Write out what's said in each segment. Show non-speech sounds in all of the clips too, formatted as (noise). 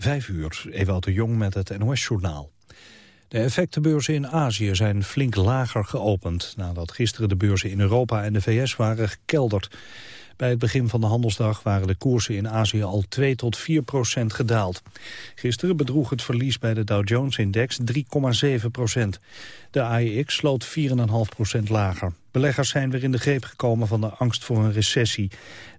Vijf uur, Ewout de Jong met het NOS-journaal. De effectenbeurzen in Azië zijn flink lager geopend... nadat gisteren de beurzen in Europa en de VS waren gekelderd. Bij het begin van de handelsdag waren de koersen in Azië al 2 tot 4 procent gedaald. Gisteren bedroeg het verlies bij de Dow Jones-index 3,7 procent. De AEX sloot 4,5 procent lager. Beleggers zijn weer in de greep gekomen van de angst voor een recessie.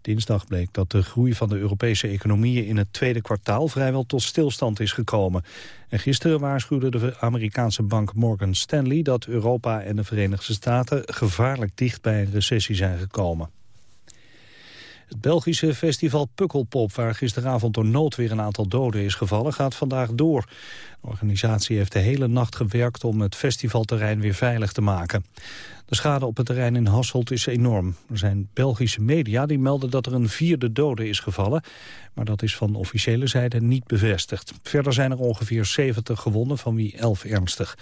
Dinsdag bleek dat de groei van de Europese economieën in het tweede kwartaal vrijwel tot stilstand is gekomen. En gisteren waarschuwde de Amerikaanse bank Morgan Stanley dat Europa en de Verenigde Staten gevaarlijk dicht bij een recessie zijn gekomen. Het Belgische festival Pukkelpop, waar gisteravond door nood weer een aantal doden is gevallen, gaat vandaag door. De organisatie heeft de hele nacht gewerkt om het festivalterrein weer veilig te maken. De schade op het terrein in Hasselt is enorm. Er zijn Belgische media die melden dat er een vierde dode is gevallen, maar dat is van officiële zijde niet bevestigd. Verder zijn er ongeveer 70 gewonden, van wie 11 ernstig.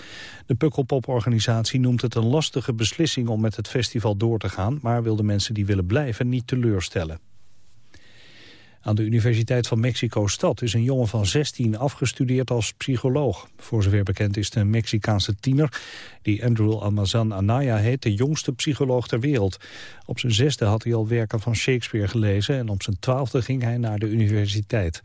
De Pukkelpop-organisatie noemt het een lastige beslissing om met het festival door te gaan, maar wil de mensen die willen blijven niet teleurstellen. Aan de Universiteit van Mexico-stad is een jongen van 16 afgestudeerd als psycholoog. Voor zover bekend is de Mexicaanse tiener, die Andrew Almazan Anaya heet, de jongste psycholoog ter wereld. Op zijn zesde had hij al werken van Shakespeare gelezen en op zijn twaalfde ging hij naar de universiteit.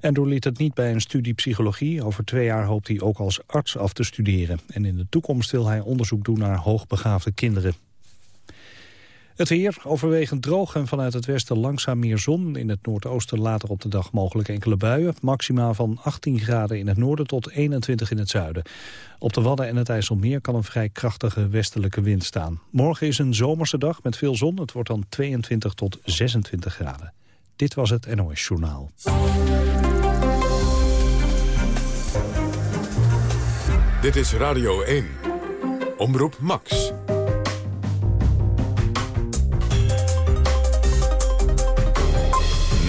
Andrew liet het niet bij een studie psychologie. Over twee jaar hoopt hij ook als arts af te studeren. En in de toekomst wil hij onderzoek doen naar hoogbegaafde kinderen. Het weer overwegend droog en vanuit het westen langzaam meer zon. In het noordoosten later op de dag mogelijk enkele buien. Maximaal van 18 graden in het noorden tot 21 in het zuiden. Op de Wadden en het IJsselmeer kan een vrij krachtige westelijke wind staan. Morgen is een zomerse dag met veel zon. Het wordt dan 22 tot 26 graden. Dit was het NOS Journaal. Dit is Radio 1. Omroep Max.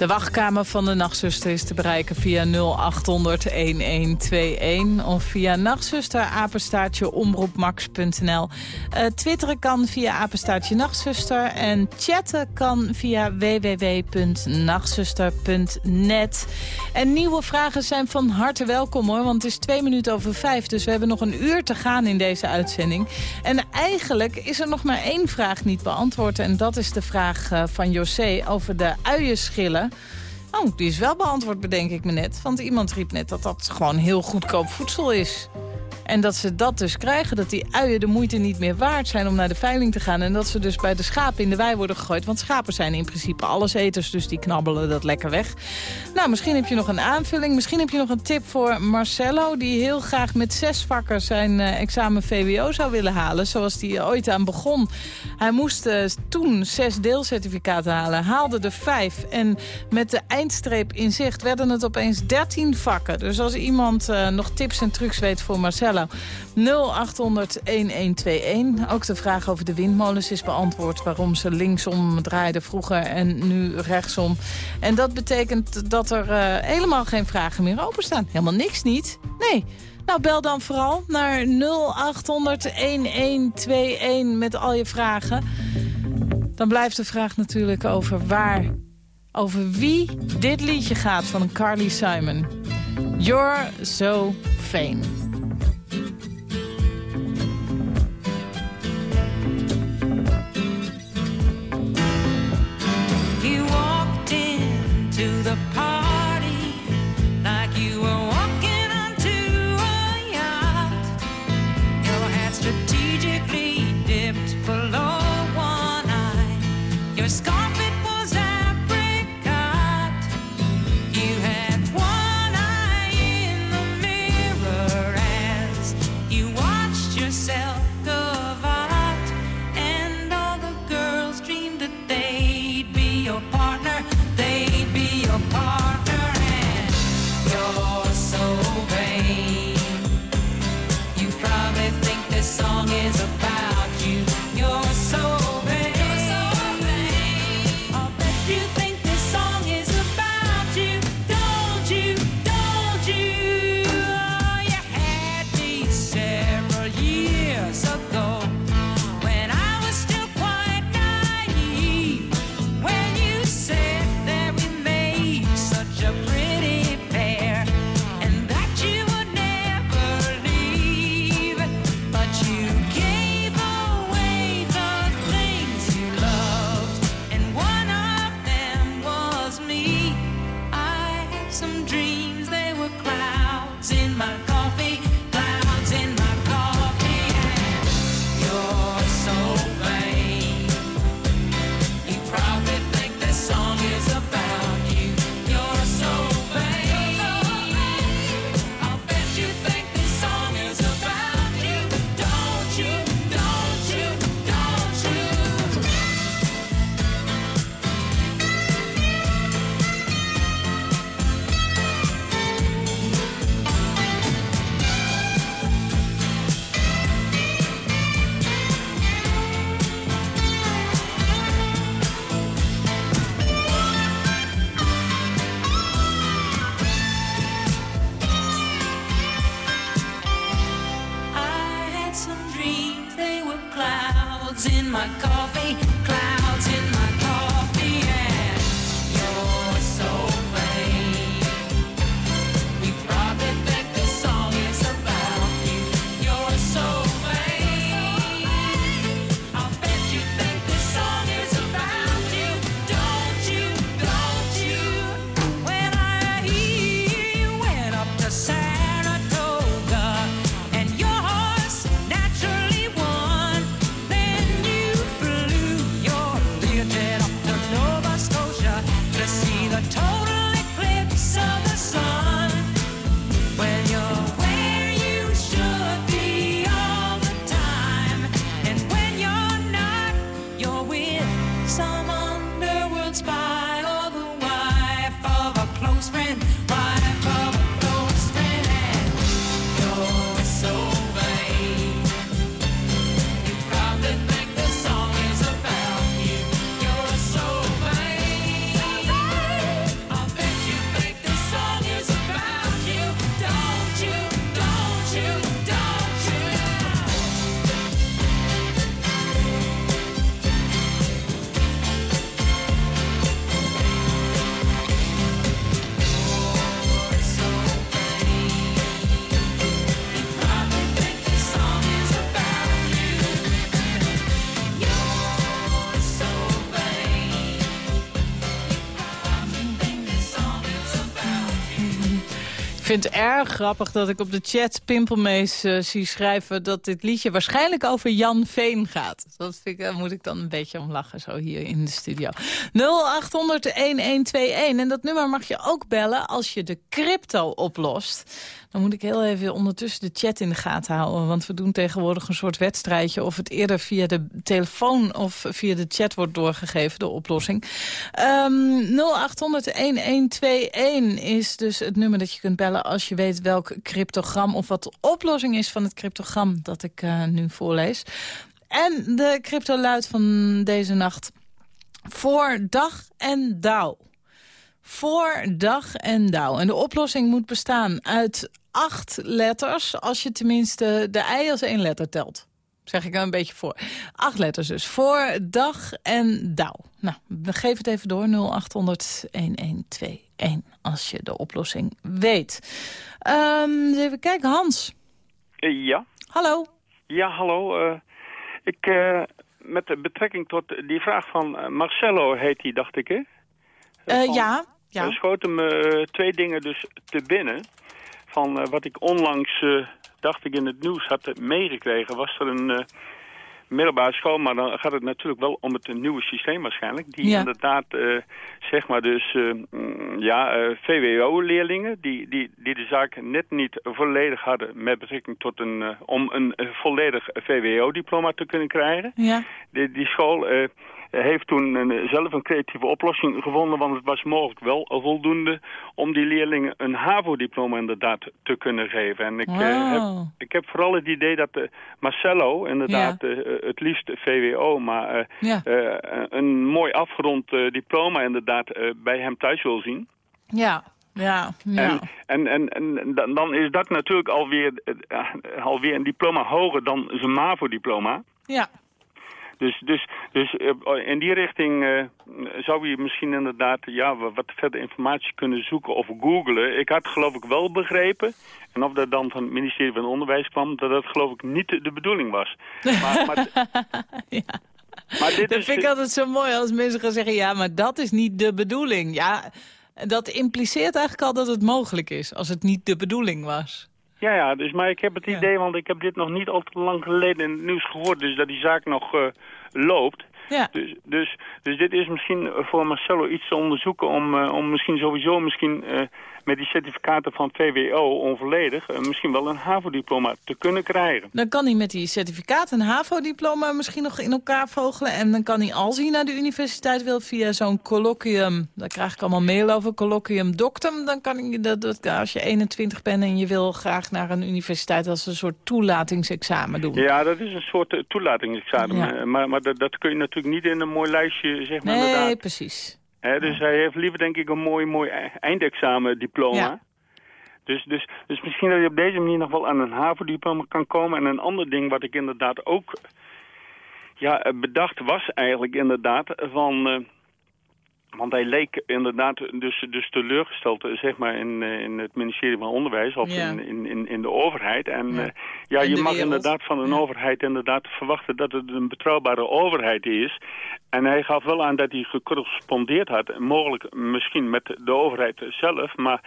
De wachtkamer van de nachtzuster is te bereiken via 0800-1121... of via nachtzuster, apenstaartje, omroepmax.nl. Uh, twitteren kan via apenstaartje nachtzuster... en chatten kan via www.nachtzuster.net. En nieuwe vragen zijn van harte welkom, hoor. Want het is twee minuten over vijf, dus we hebben nog een uur te gaan in deze uitzending. En eigenlijk is er nog maar één vraag niet beantwoord... en dat is de vraag uh, van José over de uienschillen... Oh, die is wel beantwoord, bedenk ik me net. Want iemand riep net dat dat gewoon heel goedkoop voedsel is. En dat ze dat dus krijgen, dat die uien de moeite niet meer waard zijn om naar de veiling te gaan. En dat ze dus bij de schapen in de wei worden gegooid. Want schapen zijn in principe alleseters, dus die knabbelen dat lekker weg. Nou, misschien heb je nog een aanvulling. Misschien heb je nog een tip voor Marcello... die heel graag met zes vakken zijn uh, examen VWO zou willen halen. Zoals hij ooit aan begon. Hij moest uh, toen zes deelcertificaten halen, haalde er vijf. En met de eindstreep in zicht werden het opeens dertien vakken. Dus als iemand uh, nog tips en trucs weet voor Marcello... 0800-1121. Ook de vraag over de windmolens is beantwoord. Waarom ze linksom draaiden vroeger en nu rechtsom. En dat betekent dat er uh, helemaal geen vragen meer openstaan. Helemaal niks niet. Nee. Nou, bel dan vooral naar 0800-1121 met al je vragen. Dan blijft de vraag natuurlijk over waar, over wie dit liedje gaat van Carly Simon. You're so vain. Vind het erg grappig dat ik op de chat Pimpelmees eh, zie schrijven... dat dit liedje waarschijnlijk over Jan Veen gaat. Dat vind ik, daar moet ik dan een beetje om lachen, zo hier in de studio. 0800-1121. En dat nummer mag je ook bellen als je de crypto oplost. Dan moet ik heel even ondertussen de chat in de gaten houden. Want we doen tegenwoordig een soort wedstrijdje... of het eerder via de telefoon of via de chat wordt doorgegeven, de oplossing. Ehm 0800-1121 is dus het nummer dat je kunt bellen... als je weet welk cryptogram of wat de oplossing is van het cryptogram... dat ik eh, nu voorlees. En de crypto luidt van deze nacht... Voor dag en dauw. Voor dag en dauw. En de oplossing moet bestaan uit acht letters... als je tenminste de ei als één letter telt. Zeg ik er een beetje voor. Acht letters dus. Voor dag en dauw. Nou, we geven het even door. 0800-1121 als je de oplossing weet. Ehm, even kijken. Hans. Ja, Hallo. ja hallo. eh, ik, eh, met betrekking tot die vraag van eh, Marcello heet die, dacht ik, hè? Van- ja. Er Ja. schoten me twee dingen dus te binnen. Van eh, wat ik onlangs, eh, dacht ik, in het nieuws had meegekregen. Was er een eh, middelbare school, maar dan gaat het natuurlijk wel om het nieuwe systeem waarschijnlijk. Die Ja. inderdaad, zeg maar dus, mm, ja, VWO-leerlingen... Die, die, die de zaak net niet volledig hadden met betrekking tot een... om een volledig VWO-diploma te kunnen krijgen. Ja. Die, die school heeft toen een, zelf een creatieve oplossing gevonden, want het was mogelijk wel voldoende om die leerlingen een HAVO-diploma inderdaad te kunnen geven. En ik, eh, heb, ik heb vooral het idee dat eh, Marcello inderdaad eh, eh, het liefst VWO, maar eh, Ja. eh, een mooi afgerond eh, diploma inderdaad eh, bij hem thuis wil zien. Ja. Ja. Ja. En, en, en, en dan- is dat natuurlijk alweer, eh, alweer een diploma hoger dan zijn MAVO-diploma. Ja. Dus, dus, dus eh, in die richting eh, zou je misschien inderdaad ja, wa- wat verder informatie kunnen zoeken of googlen. Ik had geloof ik wel begrepen, en of dat dan van het ministerie van Onderwijs kwam, dat dat geloof ik niet de bedoeling was. Maar, maar, (laughs) ja. maar dit Dat is, vind ik altijd zo mooi als mensen gaan zeggen... ja, maar dat is niet de bedoeling. Ja, dat impliceert eigenlijk al dat het mogelijk is... als het niet de bedoeling was. Ja, ja, dus, maar ik heb het Ja. idee, want ik heb dit nog niet al te lang geleden in het nieuws gehoord, dus dat die zaak nog eh, loopt. Ja. Dus, dus, dus dit is misschien voor Marcelo iets te onderzoeken om, eh, om misschien sowieso misschien eh, met die certificaten van VWO onvolledig eh, misschien wel een HAVO-diploma te kunnen krijgen. Dan kan hij met die certificaat een HAVO-diploma misschien nog in elkaar vogelen. En dan kan hij, als hij naar de universiteit wil, via zo'n colloquium... daar krijg ik allemaal mail over, colloquium doctum... dan kan hij, dat, dat, als je 21 bent en je wil graag naar een universiteit... als een soort toelatingsexamen doen. Ja, dat is een soort eh, toelatingsexamen. Ja. eh, Maar, maar dat, dat kun je natuurlijk niet in een mooi lijstje, zeg maar nee, inderdaad. precies. Dus hij heeft liever denk ik een mooi, mooi e- eindexamen-diploma. Ja. Dus, dus, dus misschien dat je op deze manier nog wel aan een HAVO-diploma kan komen. En een ander ding wat ik inderdaad ook ja, eh, bedacht was eigenlijk inderdaad van... eh, want hij leek inderdaad dus, dus teleurgesteld eh, zeg maar, in, in het ministerie van Onderwijs of Ja. in, in, in, de overheid. En Ja. je mag wereld. inderdaad van een Ja. overheid inderdaad verwachten dat het een betrouwbare overheid is. En hij gaf wel aan dat hij gecorrespondeerd had, mogelijk misschien met de overheid zelf, maar...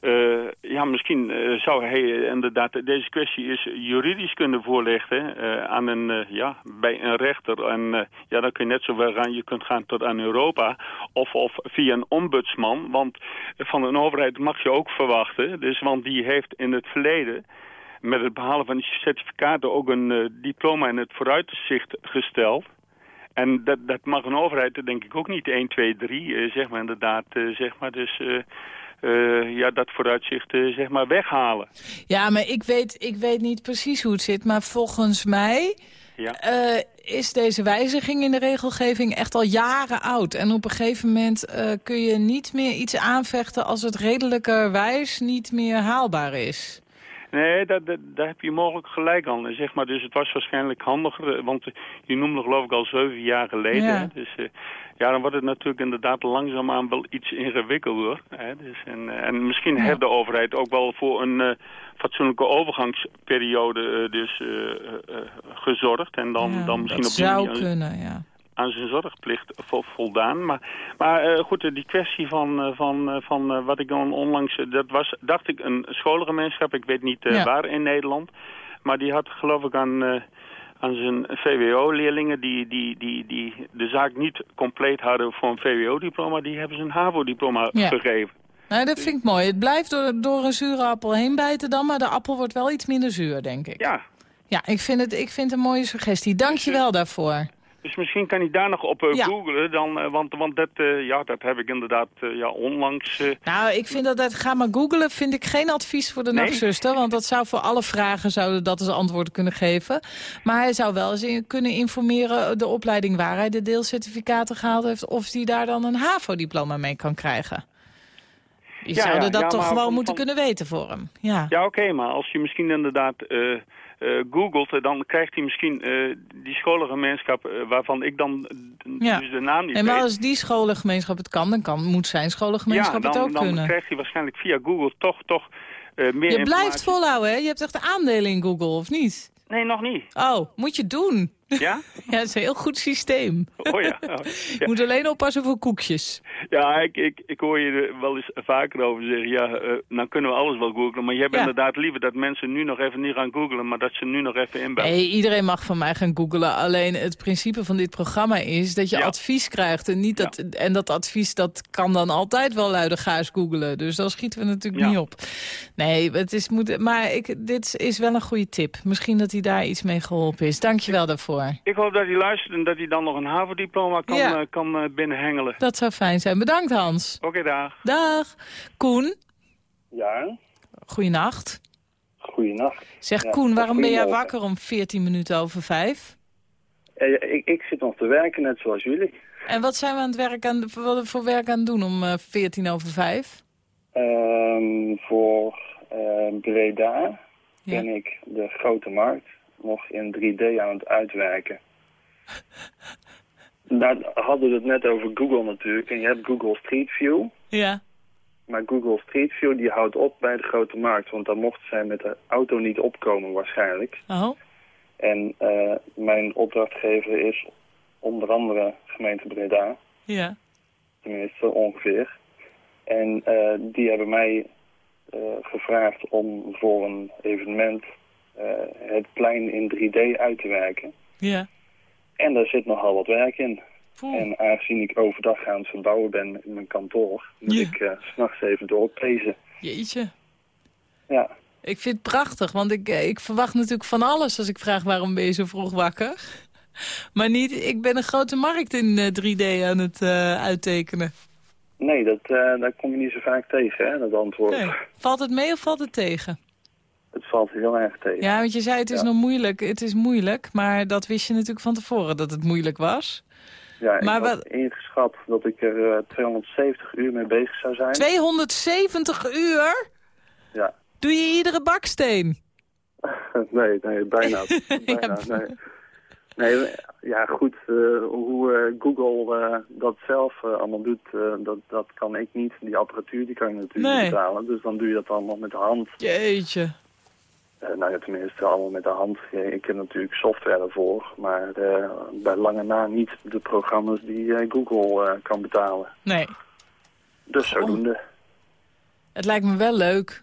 eh, ja, misschien eh, zou hij inderdaad deze kwestie eens juridisch kunnen voorleggen eh, aan een, ja, bij een rechter. En ja, dan kun je net zo ver gaan, je kunt gaan tot aan Europa of, of via een ombudsman. Want van een overheid mag je ook verwachten, dus, want die heeft in het verleden met het behalen van die certificaten ook een diploma in het vooruitzicht gesteld. En dat, dat mag een overheid, denk ik, ook niet 1, 2, 3, eh, zeg maar inderdaad, eh, zeg maar, dus... eh, eh, ja, dat vooruitzicht zeg maar weghalen. Ja, maar ik weet, ik weet niet precies hoe het zit. Maar volgens mij Ja. is deze wijziging in de regelgeving echt al jaren oud. En op een gegeven moment kun je niet meer iets aanvechten... als het redelijkerwijs niet meer haalbaar is. Nee, daar heb je mogelijk gelijk aan. Zeg maar, dus het was waarschijnlijk handiger, eh, want eh, je noemde geloof ik al zeven jaar geleden. Ja. Dus eh, ja, dan wordt het natuurlijk inderdaad langzaamaan wel iets ingewikkelder. Hè. Dus, en, en misschien Ja. heeft de overheid ook wel voor een fatsoenlijke overgangsperiode dus gezorgd. En dan, Ja, dan misschien dat op die zou manier kunnen, ja. Aan zijn zorgplicht vo- voldaan. Maar, maar eh, goed, eh, die kwestie van, eh, van, van wat ik dan onlangs... dat was, dacht ik, een scholengemeenschap. Ik weet niet Ja. waar in Nederland. Maar die had geloof ik aan, aan zijn VWO-leerlingen... Die, die, die, die de zaak niet compleet hadden voor een VWO-diploma... die hebben ze een HAVO-diploma Ja. gegeven. Nou, dat vind ik mooi. Het blijft door, door een zure appel heen bijten dan... maar de appel wordt wel iets minder zuur, denk ik. Ja, Ja, ik vind het, ik vind het een mooie suggestie. Dank je wel daarvoor. Dus misschien kan hij daar nog op eh, Ja. googlen. Dan, eh, want want dat, eh, ja, dat heb ik inderdaad ja, onlangs... Nou, ik vind dat, dat ga maar googlen, vind ik geen advies voor de Nee? nachtzuster. Want dat zou voor alle vragen zouden dat als antwoord kunnen geven. Maar hij zou wel eens in- kunnen informeren de opleiding waar hij de deelcertificaten gehaald heeft. Of hij daar dan een HAVO-diploma mee kan krijgen. Je Ja, zou ja, dat toch gewoon van- moeten kunnen weten voor hem. Ja. Ja, oké, maar als je misschien inderdaad eh, googelt, eh, dan krijgt hij misschien eh, die scholengemeenschap waarvan ik dan Ja. dus de naam niet En maar als die scholengemeenschap het kan, dan kan, moet zijn scholengemeenschap ja, het dan, ook dan kunnen. krijgt hij waarschijnlijk via Google toch, toch meer Je blijft volhouden, hè? Je hebt echt aandelen in Google, of niet? Nee, nog niet. Oh, moet je doen. Ja? (laughs) Ja, het is een heel goed systeem. Oh ja. Oh, (laughs) Je ja. moet alleen oppassen voor koekjes. Ja, ik, ik, ik hoor je er wel eens vaker over zeggen. Ja, eh dan kunnen we alles wel googlen. Maar je hebt Ja. inderdaad liever dat mensen nu nog even niet gaan googlen, maar dat ze nu nog even inbellen. Nee, iedereen mag van mij gaan googlen. Alleen het principe van dit programma is dat je Ja. advies krijgt. En, niet dat, en dat advies dat kan dan altijd wel luide gaas googelen. Dus dan schieten we natuurlijk niet op. Nee, het is, moet, maar ik, dit is wel een goede tip. Misschien dat hij daar iets mee geholpen is. Dank je wel daarvoor. Ik hoop dat hij luistert en dat hij dan nog een HAVO-diploma kan, Ja. eh, kan eh, binnenhengelen. Dat zou fijn zijn. Bedankt Hans. Oké, dag. Dag. Koen, Ja, goeienacht. goeienacht. Zeg Ja, Koen, waarom ben jij wakker om 14 minuten over vijf? Eh, ik, ik zit nog te werken, net zoals jullie. En wat zijn we aan het werk aan, wat voor werk aan het doen om eh 14 over vijf? Ehm, voor eh, Breda Ja. ben ik de grote markt nog in 3D aan het uitwerken. Daar hadden we het net over Google natuurlijk. En je hebt Google Street View. Ja. Maar Google Street View die houdt op bij de grote markt. Want dan mocht zij met de auto niet opkomen waarschijnlijk. Oh. En eh, mijn opdrachtgever is onder andere gemeente Breda. Ja. tenminste ongeveer. En eh, die hebben mij eh, gevraagd om voor een evenement het plein in 3D uit te werken. Ja. En daar zit nogal wat werk in. Poeh. En aangezien ik overdag aan het verbouwen ben in mijn kantoor, moet Ja. ik eh, s s'nachts even doorpezen. Jeetje. Ja, Ik vind het prachtig, want ik, eh, ik verwacht natuurlijk van alles als ik vraag waarom ben je zo vroeg wakker. (laughs) Maar niet, ik ben een grote markt in eh, 3D aan het eh, uittekenen. nee, dat, eh, daar kom je niet zo vaak tegen, hè, dat antwoord. Nee. Valt het mee of valt het tegen? Het valt heel erg tegen. Ja, want je zei het is Ja. nog moeilijk. Het is moeilijk, maar dat wist je natuurlijk van tevoren dat het moeilijk was. Ja, ik Maar had wat- ingeschat dat ik er eh, 270 uur mee bezig zou zijn. 270 uur? Ja. Doe je iedere baksteen? (laughs) nee, nee, bijna. (laughs) bijna Ja, nee. Nee, ja goed, eh, hoe eh, Google eh, dat zelf eh, allemaal doet, eh, dat, dat kan ik niet. Die apparatuur die kan je natuurlijk Nee. niet betalen. Dus dan doe je dat allemaal met de hand. Jeetje. Eh, nou ja, tenminste allemaal met de hand. Ik heb natuurlijk software ervoor, maar eh, bij lange na niet de programma's die eh, Google kan betalen. Nee, Dus zodoende. het lijkt me wel leuk.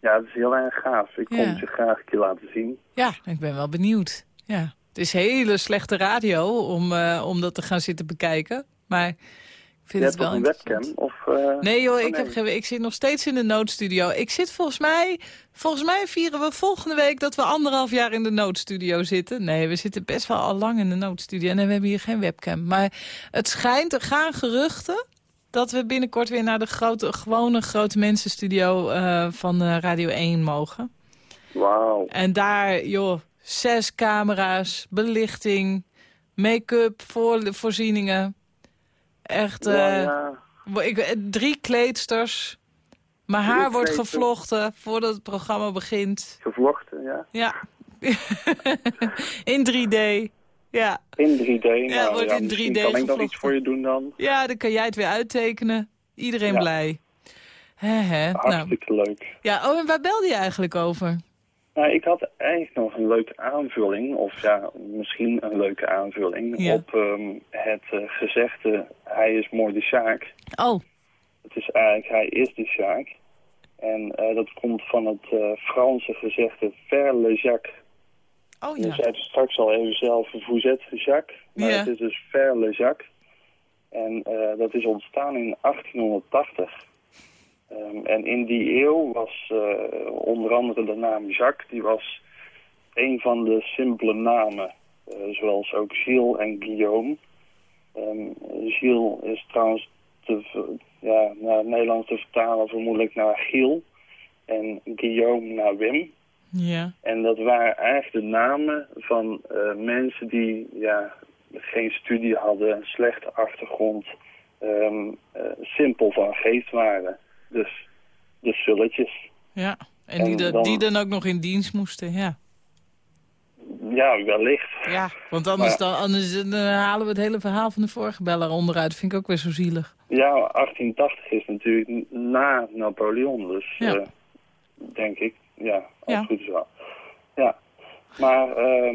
Ja, het is heel erg gaaf. Ik kom het je graag een keer laten zien. Ja, ik ben wel benieuwd. Ja. Het is hele slechte radio om, om dat te gaan zitten bekijken. Maar vind Je het wel een webcam? Of, eh, Nee joh, oh, ik, heb geen, ik zit nog steeds in de noodstudio. Ik zit volgens mij... Volgens mij vieren we volgende week dat we anderhalf jaar in de noodstudio zitten. Nee, we zitten best wel al lang in de noodstudio. En we hebben hier geen webcam. Maar het schijnt, er gaan geruchten... dat we binnenkort weer naar de grote, gewone grote mensenstudio eh, van eh, Radio 1 mogen. Wauw. En daar, joh, zes camera's, belichting, make-up, voor, voorzieningen. Echt, eh, Ja, ja. Wo- Ik, eh, drie kleedsters. Mijn Drie haar wordt kleedsters. gevlochten voordat het programma begint. Gevlochten, ja. Ja. (laughs) in 3D. Ja. In 3D. Ja, nou, wordt ja, in 3D kan ik nog gevlochten. iets voor je doen dan. ja, dan kan jij het weer uittekenen. Iedereen blij. Hè, hè. Nou. Hartstikke leuk. Ja, oh, en waar belde je eigenlijk over? Nou, ik had eigenlijk nog een leuke aanvulling, of ja, misschien een leuke aanvulling, Ja. op ehm, het eh, gezegde, hij is mooi de Sjaak. Oh, Het is eigenlijk, hij is de Sjaak. En eh, dat komt van het eh, Franse gezegde faire le Jacques. oh Je ja. zei het straks al even zelf, vous êtes Jacques. Maar Ja. het is dus faire le Jacques. En dat is ontstaan in 1880. Ehm, en in die eeuw was eh, onder andere de naam Jacques, die was een van de simpele namen. eh, zoals ook Gilles en Guillaume. Ehm, Gilles is trouwens te, ja, naar het Nederlands te vertalen vermoedelijk naar Giel. En Guillaume naar Wim. Ja. En dat waren eigenlijk de namen van eh, mensen die ja, geen studie hadden, een slechte achtergrond, ehm, eh, simpel van geest waren. Dus de sulletjes. Ja. En die, En de- dan- die dan ook nog in dienst moesten, ja. Ja, wellicht. Ja, want anders, dan, anders dan halen we het hele verhaal van de vorige beller onderuit. Vind ik ook weer zo zielig. Ja, 1880 is natuurlijk na Napoleon, dus Ja. eh, denk ik. Ja, als Ja. goed is wel. Ja, maar eh,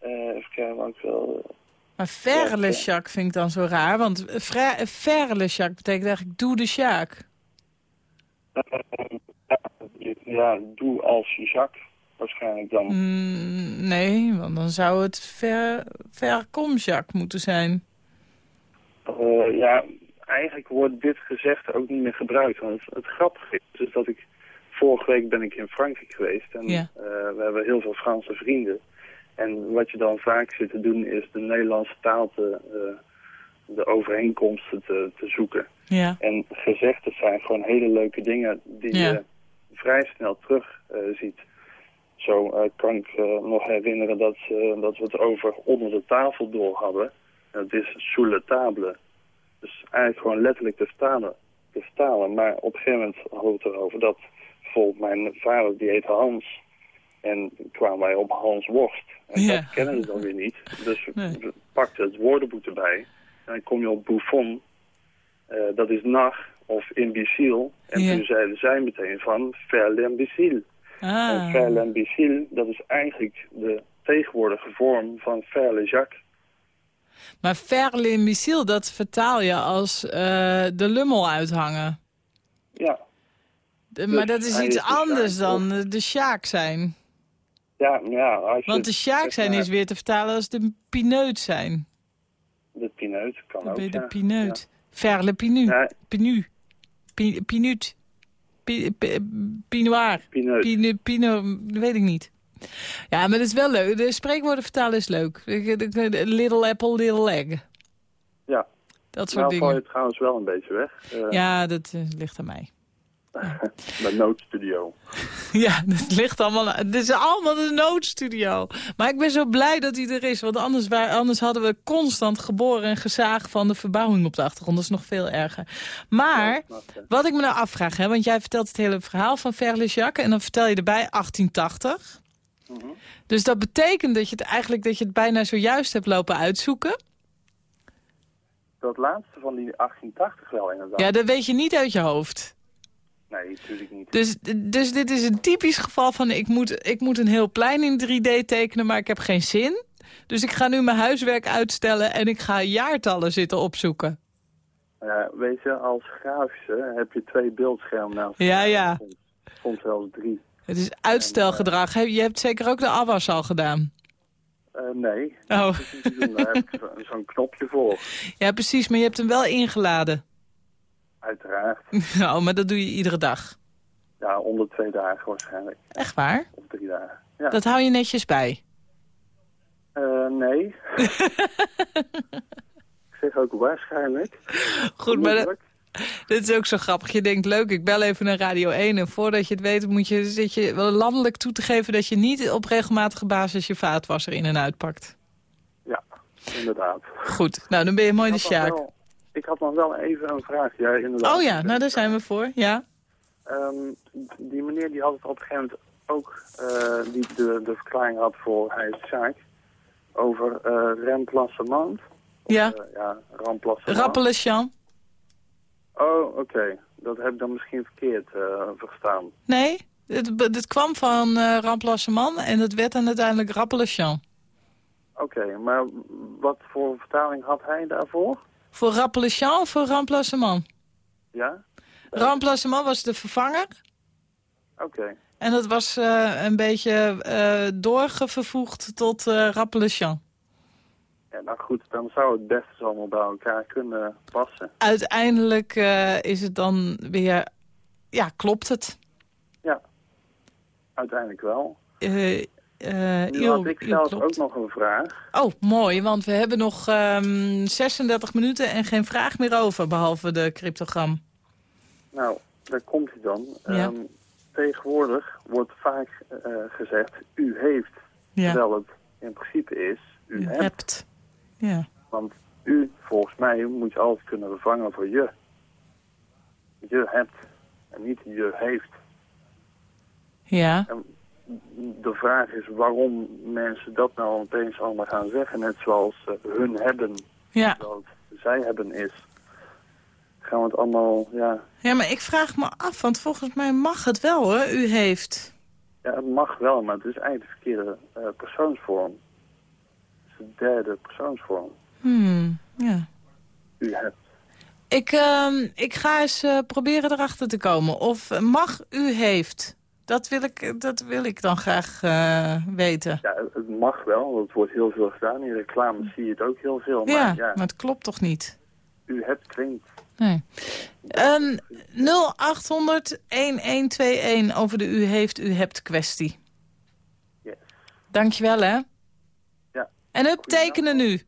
even kijken wat ik wil... Maar faire le vind ik dan zo raar. Want faire le Jacques betekent eigenlijk doe de Sjaak. Ja, doe als Jacques waarschijnlijk dan. Mm, nee, want dan zou het ver, verkom Jacques moeten zijn. Eh, ja, eigenlijk wordt dit gezegd ook niet meer gebruikt. Want het, het grappige is dus dat ik... Vorige week ben ik in Frankrijk geweest en Ja. eh, we hebben heel veel Franse vrienden. En wat je dan vaak zit te doen is de Nederlandse taal te, eh, de overeenkomsten te, te zoeken. Ja, En gezegden zijn gewoon hele leuke dingen die Ja. je vrij snel terug eh, ziet. Zo eh, kan ik eh, nog herinneren dat, dat we het over onder de tafel door hadden. Dat is sous la table. Dus eigenlijk gewoon letterlijk te vertalen. Te vertalen. Maar op een gegeven moment hadden we het erover dat bijvoorbeeld mijn vader die heette Hans. En kwamen wij op Hans Worst. En Ja. dat kennen we dan weer niet. Dus Nee. we pakten het woordenboek erbij. En dan kom je op bouffon. Eh, dat is nacht of imbecile. En toen zeiden zij meteen van faire l'imbécile. En ah. faire l'imbécile, dat is eigenlijk de tegenwoordige vorm van faire le Jacques. Maar faire l'imbécile, dat vertaal je als eh, de lummel uithangen. Ja, De- Dus maar dat is hij iets is anders dan de- de Sjaak zijn. ja, ja. Als je Want de Sjaak zijn is weer te vertalen als de pineut zijn. De pineut kan Dan ook, de ja. pineut. Faire le pinu. Pinu. Pi- Pinuut. Pi- pi- Pinoir. pineut. Pino, weet ik niet. Ja, maar het is wel leuk. De spreekwoorden vertalen is leuk. Little apple, little egg. Ja, Dat soort nou val dingen. je trouwens wel een beetje weg. eh Ja, dat eh, ligt aan mij. (laughs) Bij Noodstudio. (laughs) Ja, het ligt allemaal... Het is allemaal de noodstudio. Maar ik ben zo blij dat hij er is. Want anders, anders hadden we constant geboren en gezaagd van de verbouwing op de achtergrond. Dat is nog veel erger. Maar, wat ik me nou afvraag... Hè, want jij vertelt het hele verhaal van Verle Jacques... en dan vertel je erbij 1880. Dus dat betekent dat je het eigenlijk dat je het bijna zojuist hebt lopen uitzoeken. Dat laatste van die 1880 wel inderdaad. Ja, dat weet je niet uit je hoofd. Nee, natuurlijk niet. Dus, dus dit is een typisch geval van ik moet, ik moet een heel plein in 3D tekenen, maar ik heb geen zin. Dus ik ga nu mijn huiswerk uitstellen en ik ga jaartallen zitten opzoeken. Ja, weet je, als grafische heb je twee beeldschermen naast Ja, ja. Soms, soms zelfs drie. Het is uitstelgedrag. Heb- Je hebt zeker ook de afwas al gedaan. Eh, nee, Oh, daar heb ik zo- zo'n knopje voor. ja precies, maar je hebt hem wel ingeladen. Uiteraard. (laughs) Oh, maar dat doe je iedere dag. Ja, onder twee dagen waarschijnlijk. Echt waar? Of drie dagen. Ja. Dat hou je netjes bij. Eh, nee. (laughs) ik zeg ook waarschijnlijk. Goed, maar dat, (laughs) is ook zo grappig. Je denkt, leuk, ik bel even naar Radio 1. En voordat je het weet, moet je, zit je wel landelijk toe te geven... dat je niet op regelmatige basis je vaatwasser in en uitpakt. Ja, inderdaad. Goed, nou, dan ben je mooi de Sjaak. Ik had nog wel even een vraag. Ja, inderdaad. Oh ja, nou daar zijn we voor, ja. Ehm, die meneer die had het op moment ook, eh, die de, de verklaring had voor hij is zaak, over eh remplacement. Of, Ja, eh, ja, remplacement. rappelen, Jean. Oh, oké. Dat heb ik dan misschien verkeerd verstaan. Nee, het, het kwam van eh remplacement en het werd dan uiteindelijk rappelen, Jean. Oké, maar wat voor vertaling had hij daarvoor? Voor rappelen, Jean of voor remplacement? Ja? Remplacement was de vervanger. Oké. En dat was eh, een beetje eh doorgevervoegd tot Jean. Ja, nou goed, dan zou het best eens allemaal bij elkaar kunnen passen. Uiteindelijk is het dan weer... Ja, klopt het. Ja, uiteindelijk wel. Eh eh Nu had ik zelf klopt. ook nog een vraag. Oh, mooi, want we hebben nog ehm 36 minuten en geen vraag meer over, behalve de cryptogram. Nou, daar komt hij dan. Ja. Ehm, tegenwoordig wordt vaak eh, gezegd, u heeft, Ja, terwijl het in principe is, u, u hebt. hebt. Ja. Want u, volgens mij, moet je altijd kunnen vervangen voor je. Je hebt en niet je heeft. Ja, En de vraag is waarom mensen dat nou opeens allemaal gaan zeggen. Net zoals eh, hun hebben, ja. zij hebben is. Gaan we het allemaal, ja, Ja, maar ik vraag me af, want volgens mij mag het wel hoor, u heeft. ja, het mag wel, maar het is eigenlijk de verkeerde eh, persoonsvorm. Het is de derde persoonsvorm. Hmm, ja. U hebt. Ik, ehm, ik ga eens eh, proberen erachter te komen. Of mag u heeft. Dat wil ik, dat wil ik dan graag eh, weten. Ja, het mag wel, want het wordt heel veel gedaan. In reclame zie je het ook heel veel. Maar Ja, ja, maar het klopt toch niet? u hebt klinkt. Nee. Een 0800 1121 over de u heeft, u hebt kwestie. Yes. Dankjewel hè. Ja. En hup, tekenen nu.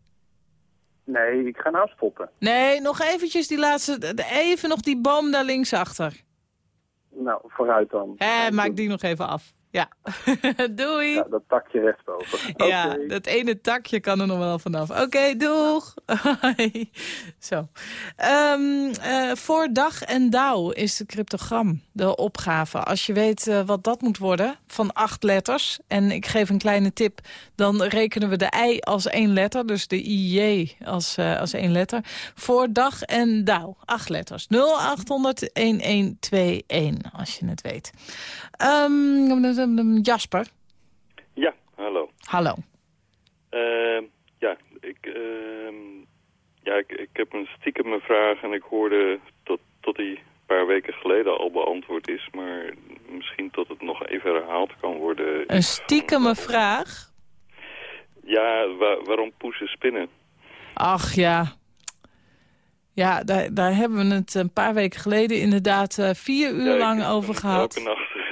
Nee, ik ga nou stoppen. Nee, nog eventjes die laatste, even nog die boom daar linksachter. Nou, vooruit dan. Maak die nog even af. Ja. (laughs) Doei. Ja, dat takje rechtsboven. Ja, Oké. dat ene takje kan er nog wel vanaf. Oké, doeg. (laughs) Hoi. Zo. Ehm, eh, voor dag en dauw is de cryptogram, de opgave. Als je weet eh, wat dat moet worden, van acht letters. En ik geef een kleine tip. Dan rekenen we de I als één letter. Dus de IJ als, eh, als één letter. Voor dag en dauw. Acht letters. 0800 1121, als je het weet. Jasper, Ja, hallo. hallo. Ehm, ja, ik, ehm, ja ik, ik heb een stiekem een vraag en ik hoorde tot, tot die een paar weken geleden al beantwoord is. Maar misschien tot het nog even herhaald kan worden. Een stiekeme vraag? Ja, wa- waarom poezen spinnen? Ach ja. Ja, daar, daar hebben we het een paar weken geleden inderdaad eh, vier uur Ja, lang over gehad. Elke nacht.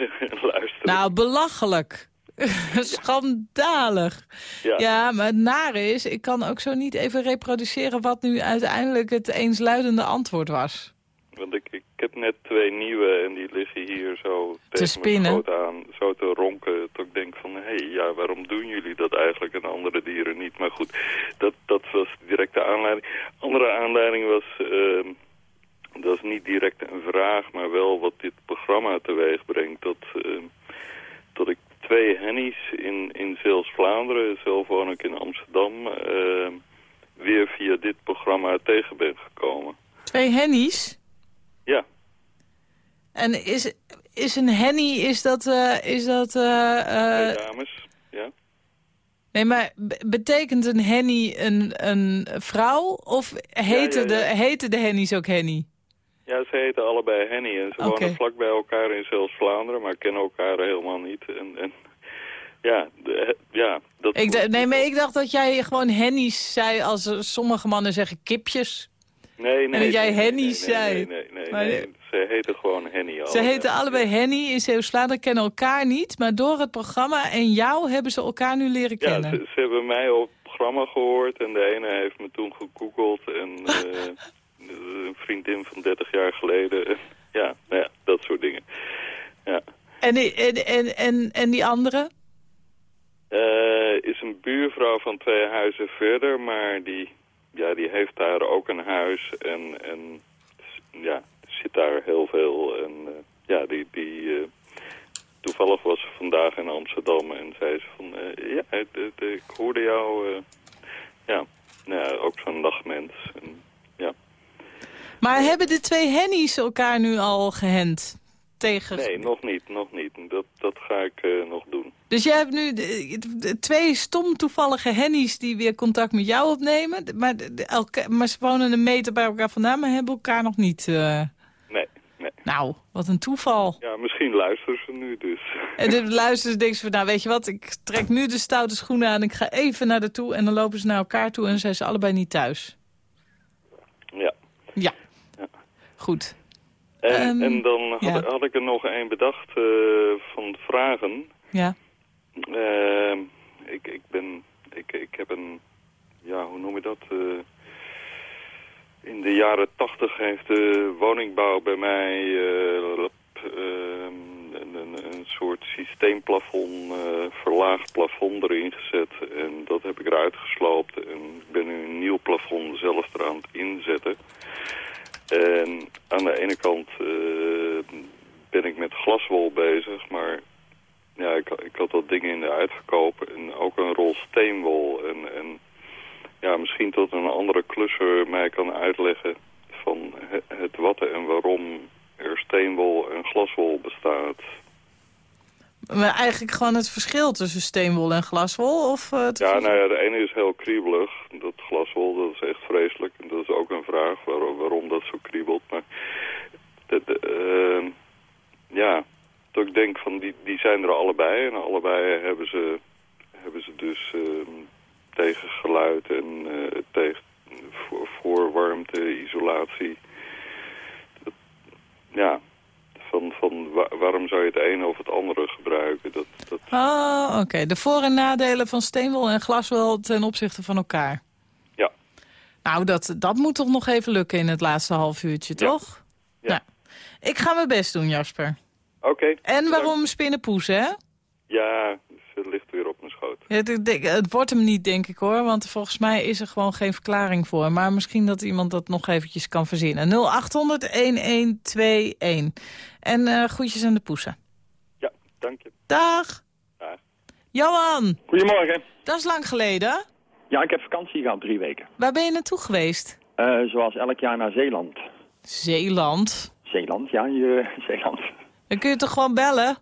Nou, belachelijk. (laughs) Schandalig. ja. Ja, maar het nare is, ik kan ook zo niet even reproduceren wat nu uiteindelijk het eensluidende antwoord was. Want ik, ik heb net twee nieuwe en die liggen hier zo tegen spinnen. aan, zo te ronken. Dat ik denk van, hé, hey, ja, waarom doen jullie dat eigenlijk en andere dieren niet? Maar goed, dat, dat was direct de aanleiding. Andere aanleiding was, ehm, dat is niet direct een vraag, maar wel wat dit programma teweeg brengt. Dat, ehm, twee hennies in, in Zeeuws-Vlaanderen, zelf woon ik in Amsterdam, eh, weer via dit programma tegen ben gekomen. Twee hennies? Ja, En is, is een henny, is dat... eh, is dat eh, twee dames. Ja. nee, maar be- betekent een henny een, een vrouw? Of heten, ja, ja. De, heten de hennies ook henny? Ja, ze heten allebei Henny en ze wonen vlak bij elkaar in Zeeuws-Vlaanderen, maar kennen elkaar helemaal niet. En, en ja, de- ja, dat... Ik, nee, maar ik dacht dat jij gewoon hennies zei als sommige mannen zeggen kipjes. Nee, nee. dat jij nee, Henny's nee, zei. Nee, nee, nee. Ze heten gewoon Henny. Ze heten allebei Henny in Zeeuws-Vlaanderen, kennen elkaar niet. Maar door het programma en jou hebben ze elkaar nu leren Ja, kennen. ze, ze hebben mij op programma gehoord en de ene heeft me toen gegoogeld en (laughs) eh, een vriendin van 30 jaar geleden. (laughs) Ja, nou ja, dat soort dingen. Ja. En, die- en, en, en, en die andere? Eh, is een buurvrouw van twee huizen verder, maar die, ja, die heeft daar ook een huis en, en ja, zit daar heel veel. En eh, ja, die, die eh, toevallig was ze vandaag in Amsterdam en zei ze van, eh, ja, ik hoorde jou, eh, ja, nou ja, ook zo'n nachtmens. En, ja. Maar hebben de twee Hennies elkaar nu al gehend? Tegen... Nee, nog niet, nog niet. Dat, dat ga ik eh, nog doen. Dus jij hebt nu de, de twee stom toevallige Hennies die weer contact met jou opnemen. Maar, de- elka- maar ze wonen een meter bij elkaar vandaan, maar hebben elkaar nog niet... eh, Nee, nee. Nou, wat een toeval. Ja, misschien luisteren ze nu dus. En de (laughs) luisteren denken ze van, nou weet je wat, ik trek nu de stoute schoenen aan. Ik ga even naar de toe en dan lopen ze naar elkaar toe en dan zijn ze allebei niet thuis. Ja. Ja. Goed. En, Ehm, en dan had, ja. had ik er nog één bedacht eh, van vragen. Ja. Ehm, ik, ik ben, ik, ik heb een, ja, hoe noem je dat? Eh, in de jaren tachtig heeft de woningbouw bij mij eh, ehm, een, een, een soort systeemplafond, verlaagd plafond erin gezet. En dat heb ik eruit gesloopt en ik ben nu een nieuw plafond zelf eraan het inzetten. En aan de ene kant eh, ben ik met glaswol bezig, maar ja, ik, ik had wat dingen in de uitverkoop en ook een rol steenwol. En, en ja, misschien tot een andere klusser mij kan uitleggen van het, het wat en waarom er steenwol en glaswol bestaat. Maar eigenlijk gewoon het verschil tussen steenwol en glaswol? Of, eh, Ja, nou ja, de ene is heel kriebelig. Dat glaswol, dat is echt vreselijk. En dat is ook een vraag waarom, waarom dat zo kriebelt. Maar de, de, ehm, ja, dat ik denk van die, die zijn er allebei. En allebei hebben ze, hebben ze dus ehm, tegen geluid en eh, tegen voor, voor warmte, isolatie. Dat- ja, van, van wa- waarom zou je het ene of het andere gebruiken? Dat, dat, Oh, oké. De voor- en nadelen van steenwol en glaswol ten opzichte van elkaar. ja. Nou, dat, dat moet toch nog even lukken in het laatste half uurtje, Ja. toch? Ja. Nou, ik ga mijn best doen, Jasper. Oké. En waarom spinnenpoes, hè? Ja, ze ligt weer op. Het, wordt hem niet, denk ik, hoor. Want volgens mij is er gewoon geen verklaring voor. Maar misschien dat iemand dat nog eventjes kan verzinnen. 0800-1121. En eh groetjes aan de poesen. Ja, dank je. Dag. Dag. Johan, Goedemorgen. dat is lang geleden. Ja, ik heb vakantie gehad, drie weken. Waar ben je naartoe geweest? Eh, zoals elk jaar naar Zeeland. Zeeland. Zeeland, ja, je, (laughs) Zeeland. Dan kun je toch gewoon bellen?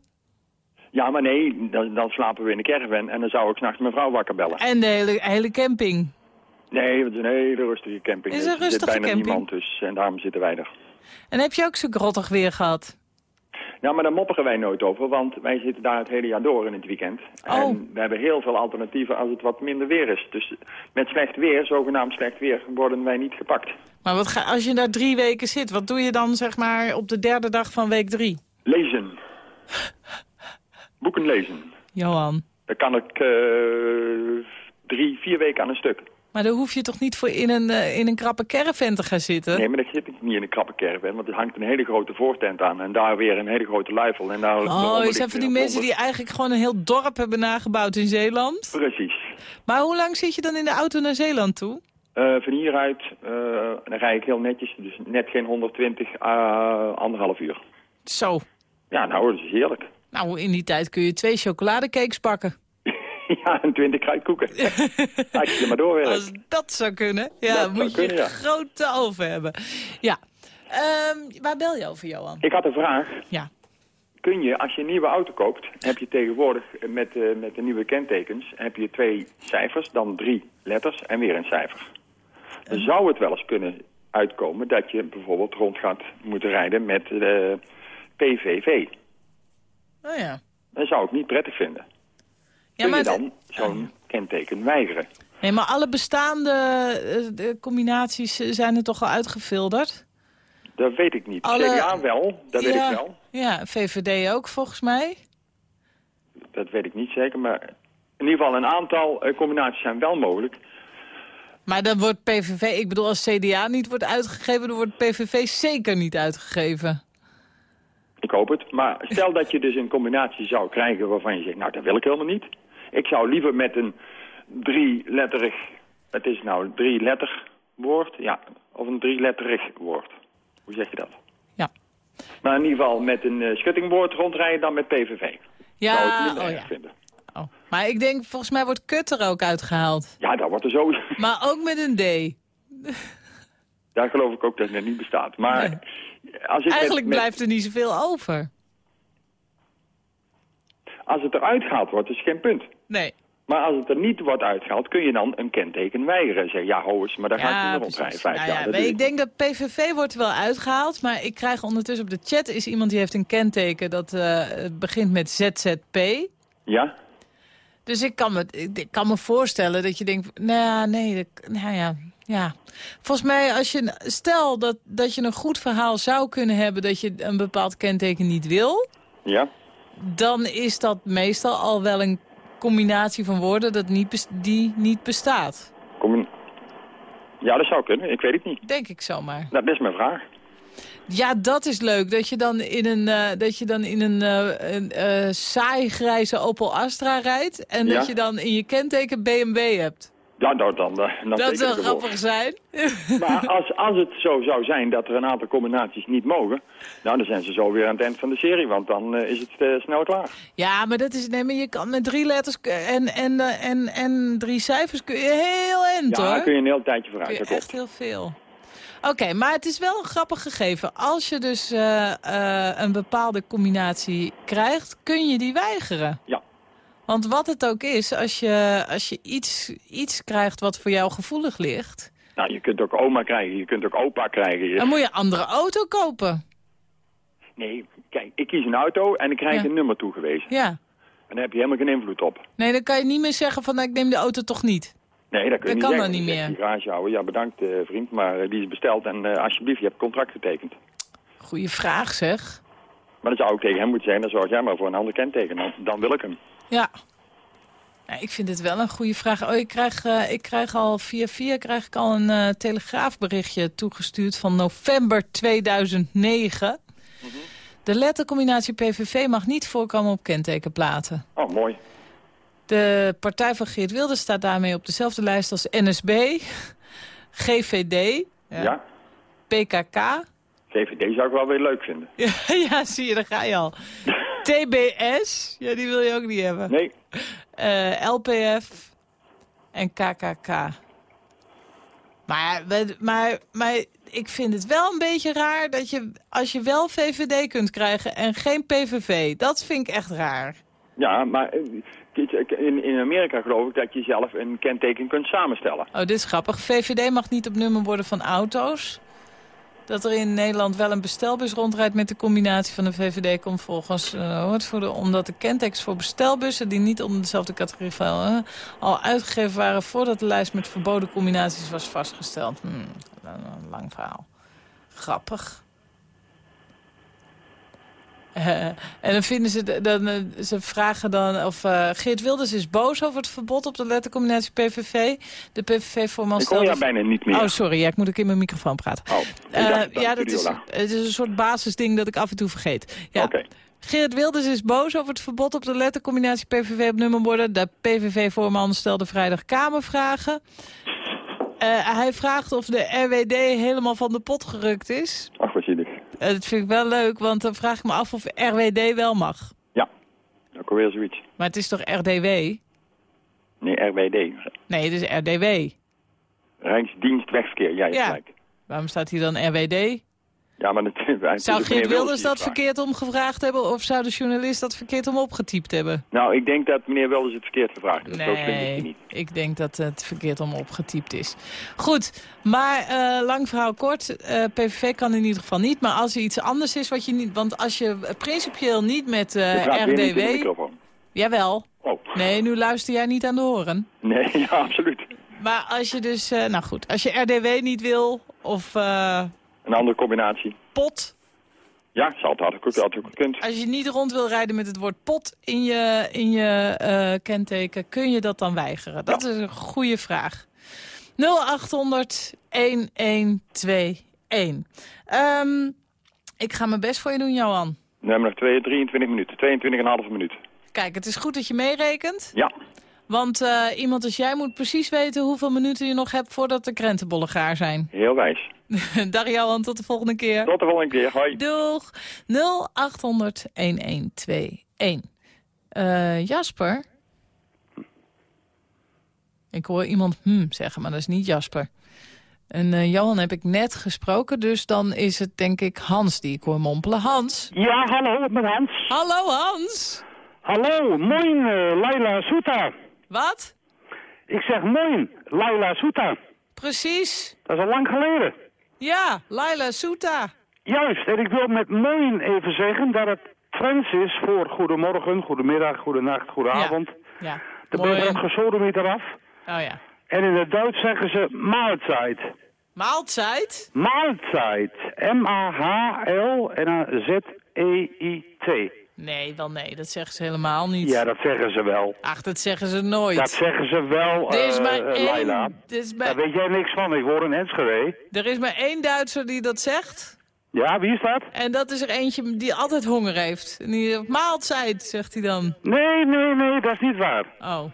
Ja, maar nee, dan, dan slapen we in de caravan en dan zou ik s'nachts mijn vrouw wakker bellen. En de hele, hele camping. Nee, het is een hele rustige camping. Is een er zit rustige bijna camping? niemand, dus en daarom zitten wij er. En heb je ook zo grottig weer gehad? Nou, maar daar mopperen wij nooit over, want wij zitten daar het hele jaar door in het weekend. Oh. En we hebben heel veel alternatieven als het wat minder weer is. Dus met slecht weer, zogenaamd slecht weer, worden wij niet gepakt. Maar wat ga, als je daar drie weken zit, wat doe je dan zeg maar op de derde dag van week drie? Lezen. Boeken lezen. Johan. Dan kan ik eh, drie, vier weken aan een stuk. Maar dan hoef je toch niet voor in een, eh, in een krappe caravan te gaan zitten? Nee, maar dan zit ik niet in een krappe caravan, want er hangt een hele grote voortent aan. En daar weer een hele grote luifel. En daar, Oh, je zijn van die mensen die eigenlijk gewoon een heel dorp hebben nagebouwd in Zeeland. Precies. Maar hoe lang zit je dan in de auto naar Zeeland toe? Eh, van hieruit, eh, dan rij ik heel netjes, dus net geen 120, uh, anderhalf uur. Zo. Ja, nou, dat is heerlijk. Nou, in die tijd kun je twee chocoladecakes bakken. (laughs) ja, en twintig kruidkoeken. (laughs) Als je maar doorwerkt. Als dat zou kunnen, ja, Dat moet je kunnen, ja. een grote oven hebben. Ja. Ehm, waar bel je over, Johan? Ik had een vraag. Ja. Kun je, als je een nieuwe auto koopt, heb je tegenwoordig met, eh, met de nieuwe kentekens, heb je twee cijfers, dan drie letters en weer een cijfer. Dan zou het wel eens kunnen uitkomen dat je bijvoorbeeld rond gaat moeten rijden met de PVV. Oh ja. Dat zou ik niet prettig vinden. Ja, Kun maar je dan zo'n kenteken weigeren? Nee, maar alle bestaande eh, combinaties eh, zijn er toch al uitgefilterd? Dat weet ik niet. Alle- CDA wel, dat weet ja, ik wel. Ja, VVD ook volgens mij. Dat weet ik niet zeker, maar in ieder geval een aantal eh, combinaties zijn wel mogelijk. Maar dan wordt PVV, ik bedoel als CDA niet wordt uitgegeven, dan wordt PVV zeker niet uitgegeven. Ik hoop het. Maar stel dat je dus een combinatie zou krijgen waarvan je zegt, nou dat wil ik helemaal niet. Ik zou liever met een drie-letterig, het is nou een drie-letter woord, ja, of een drie-letterig woord. Hoe zeg je dat? Ja. Maar in ieder geval met een eh, schuttingwoord rondrijden dan met PVV. zou ik Ja, oh ja. vinden. Oh. Maar ik denk, volgens mij wordt kut er ook uitgehaald. Ja, dat wordt er zo. Maar ook met een D. (laughs) Daar geloof ik ook dat het niet bestaat. Maar Nee. Als, ik Eigenlijk met, met- blijft er niet zoveel over. als het eruit gehaald wordt, is geen punt. Nee. Maar als het er niet wordt uitgehaald, kun je dan een kenteken weigeren. Zeg, ja, ho eens, maar daar ga ik niet rondrijden. precies. Vijf Nou jaar, ja, ik denk dat PVV wordt wel uitgehaald, maar ik krijg ondertussen op de chat is iemand die heeft een kenteken dat eh, begint met ZZP. Ja? Dus ik kan, me, ik kan me voorstellen dat je denkt, nou ja, nee, dat- nou ja, ja. Volgens mij, als je, stel dat, dat je een goed verhaal zou kunnen hebben dat je een bepaald kenteken niet wil, Ja? dan is dat meestal al wel een combinatie van woorden dat niet, die niet bestaat. Je... Ja, dat zou kunnen. Ik weet het niet. Denk ik zomaar. Dat is mijn vraag. Ja, dat is leuk. Dat je dan in een, eh, dat je dan in een, eh, een eh, saai grijze Opel Astra rijdt. En Ja. dat je dan in je kenteken BMW hebt. Ja, nou, dan, dan, dan dat zou grappig zijn. (laughs) Maar als, als het zo zou zijn dat er een aantal combinaties niet mogen... nou, dan zijn ze zo weer aan het eind van de serie, want dan eh, is het eh, snel klaar. Ja, maar dat is. Nee, maar je kan met drie letters en, en, eh, en, en drie cijfers kun je heel end Ja, hoor. dan kun je een heel tijdje Kun vooruit, je dat echt heel veel. Oké, maar het is wel een grappig gegeven. Als je dus eh, eh, een bepaalde combinatie krijgt, kun je die weigeren. Ja. Want wat het ook is, als je, als je iets, iets krijgt wat voor jou gevoelig ligt... Nou, je kunt ook oma krijgen, je kunt ook opa krijgen. Je- dan moet je een andere auto kopen. Nee, kijk, ik kies een auto en ik krijg Ja. een nummer toegewezen. Ja. En daar heb je helemaal geen invloed op. Nee, dan kan je niet meer zeggen van nou, ik neem de auto toch niet. Nee, dat kun je Dat niet kan dan niet meer. Die garagehouder, ja bedankt eh, vriend, maar eh, die is besteld en eh, alsjeblieft, je hebt contract getekend. Goeie vraag zeg. Maar dan zou ik tegen hem moeten zeggen, dan zorg jij maar voor een ander kenteken, dan, dan wil ik hem. Ja. ja. Ik vind het wel een goede vraag. Oh, ik krijg, eh, ik krijg al via via krijg ik al een eh, telegraafberichtje toegestuurd van november 2009. De lettercombinatie PVV mag niet voorkomen op kentekenplaten. Oh, mooi. De partij van Geert Wilders staat daarmee op dezelfde lijst als NSB, GVD, Ja. PKK. GVD zou ik wel weer leuk vinden. (laughs) Ja, ja, zie je, daar ga je al. (laughs) TBS, ja, die wil je ook niet hebben. Nee, Eh, LPF en KKK. Maar, maar, maar ik vind het wel een beetje raar dat je, als je wel VVD kunt krijgen en geen PVV, dat vind ik echt raar. ja, maar eh, in, in Amerika geloof ik dat je zelf een kenteken kunt samenstellen. Oh, dit is grappig. VVD mag niet op nummer worden van auto's. Dat er in Nederland wel een bestelbus rondrijdt met de combinatie van de VVD komt volgens eh voor de, omdat de kentekens voor bestelbussen die niet onder dezelfde categorie vallen eh, al uitgegeven waren voordat de lijst met verboden combinaties was vastgesteld. Hmm, een lang verhaal. Grappig. Eh, en dan vinden ze, dan, eh, ze vragen dan of eh, Geert Wilders is boos over het verbod op de lettercombinatie PVV. De PVV-voorman Ik hoor jou bijna niet meer. Oh, sorry. Ja, ik moet ook in mijn microfoon praten. Oh, dacht ja, dat is, het is een soort basisding dat ik af en toe vergeet. Ja. Geert Wilders is boos over het verbod op de lettercombinatie PVV op nummerborden. De PVV-voorman stelde vrijdag Kamervragen. Hij vraagt of de RWD helemaal van de pot gerukt is. Ach, dat vind ik wel leuk, want dan vraag ik me af of RWD wel mag. Ja, ook alweer zoiets. Maar het is toch RDW? Nee, RWD. Nee, het is RDW. Rijksdienst Wegverkeer. Ja, je Ja. gelijk. Waarom staat hier dan RWD? Ja, maar dat, Zou Geert Wilders dat verkeerd om gevraagd hebben... of zou de journalist dat verkeerd om opgetypt hebben? Nou, ik denk dat meneer Wilders het verkeerd gevraagd heeft. Zo klinkt het Nee, niet. ik denk dat het verkeerd om opgetypt is. Goed, maar eh, lang verhaal kort. eh, PVV kan in ieder geval niet. Maar als er iets anders is wat je niet... Want als je eh, principieel niet met eh, Ik in de RDW... Jawel. Oh, Nee, nu luister jij niet aan de horen. nee, (laughs) ja, absoluut. Maar als je dus... eh, nou goed, als je RDW niet wil of eh, Een andere combinatie. pot... Ja, zal het had ik ook gekund. Als je niet rond wil rijden met het woord pot in je, in je eh, kenteken, kun je dat dan weigeren? Dat is een goede vraag. 0800 1121. Ehm, ik ga mijn best voor je doen, Johan. We hebben nog twee- 23 minuten. 22,5 minuut. Kijk, het is goed dat je meerekent. Ja, Want eh, iemand als jij moet precies weten hoeveel minuten je nog hebt voordat de krentenbollen gaar zijn. heel wijs. (laughs) Dag Johan, tot de volgende keer. Tot de volgende keer. Hoi. Doeg. 0800 1121. Eh, Jasper? Ik hoor iemand hm zeggen, maar dat is niet Jasper. En eh, Johan heb ik net gesproken, dus dan is het denk ik Hans die ik hoor mompelen. Hans? Ja, hallo, met Hans. Hallo Hans! Hallo, moin, eh, Laila Soeta. Wat? Ik zeg moin, Laila Soeta. Precies. Dat is al lang geleden. Ja, Laila Soeta. Juist, en ik wil met moin even zeggen dat het Frans is voor goedemorgen, goedemiddag, goedenacht, goedenavond. Ja, De ben mooi. je gesodemiet eraf. Oh ja. En in het Duits zeggen ze maaltijd. Maaltijd? Maaltijd. M-A-H-L en dan Z-E-I-T. Nee, wel nee, dat zeggen ze helemaal niet. Ja, dat zeggen ze wel. Ach, dat zeggen ze nooit. Dat zeggen ze wel, Er is eh, maar één- Laila. er is maar- Daar weet jij niks van, ik hoor een Enschede. Er is maar één Duitser die dat zegt. Ja, wie is dat? En dat is er eentje die altijd honger heeft. En die maaltijd, zegt hij dan. Nee, nee, nee, dat is niet waar. Oh.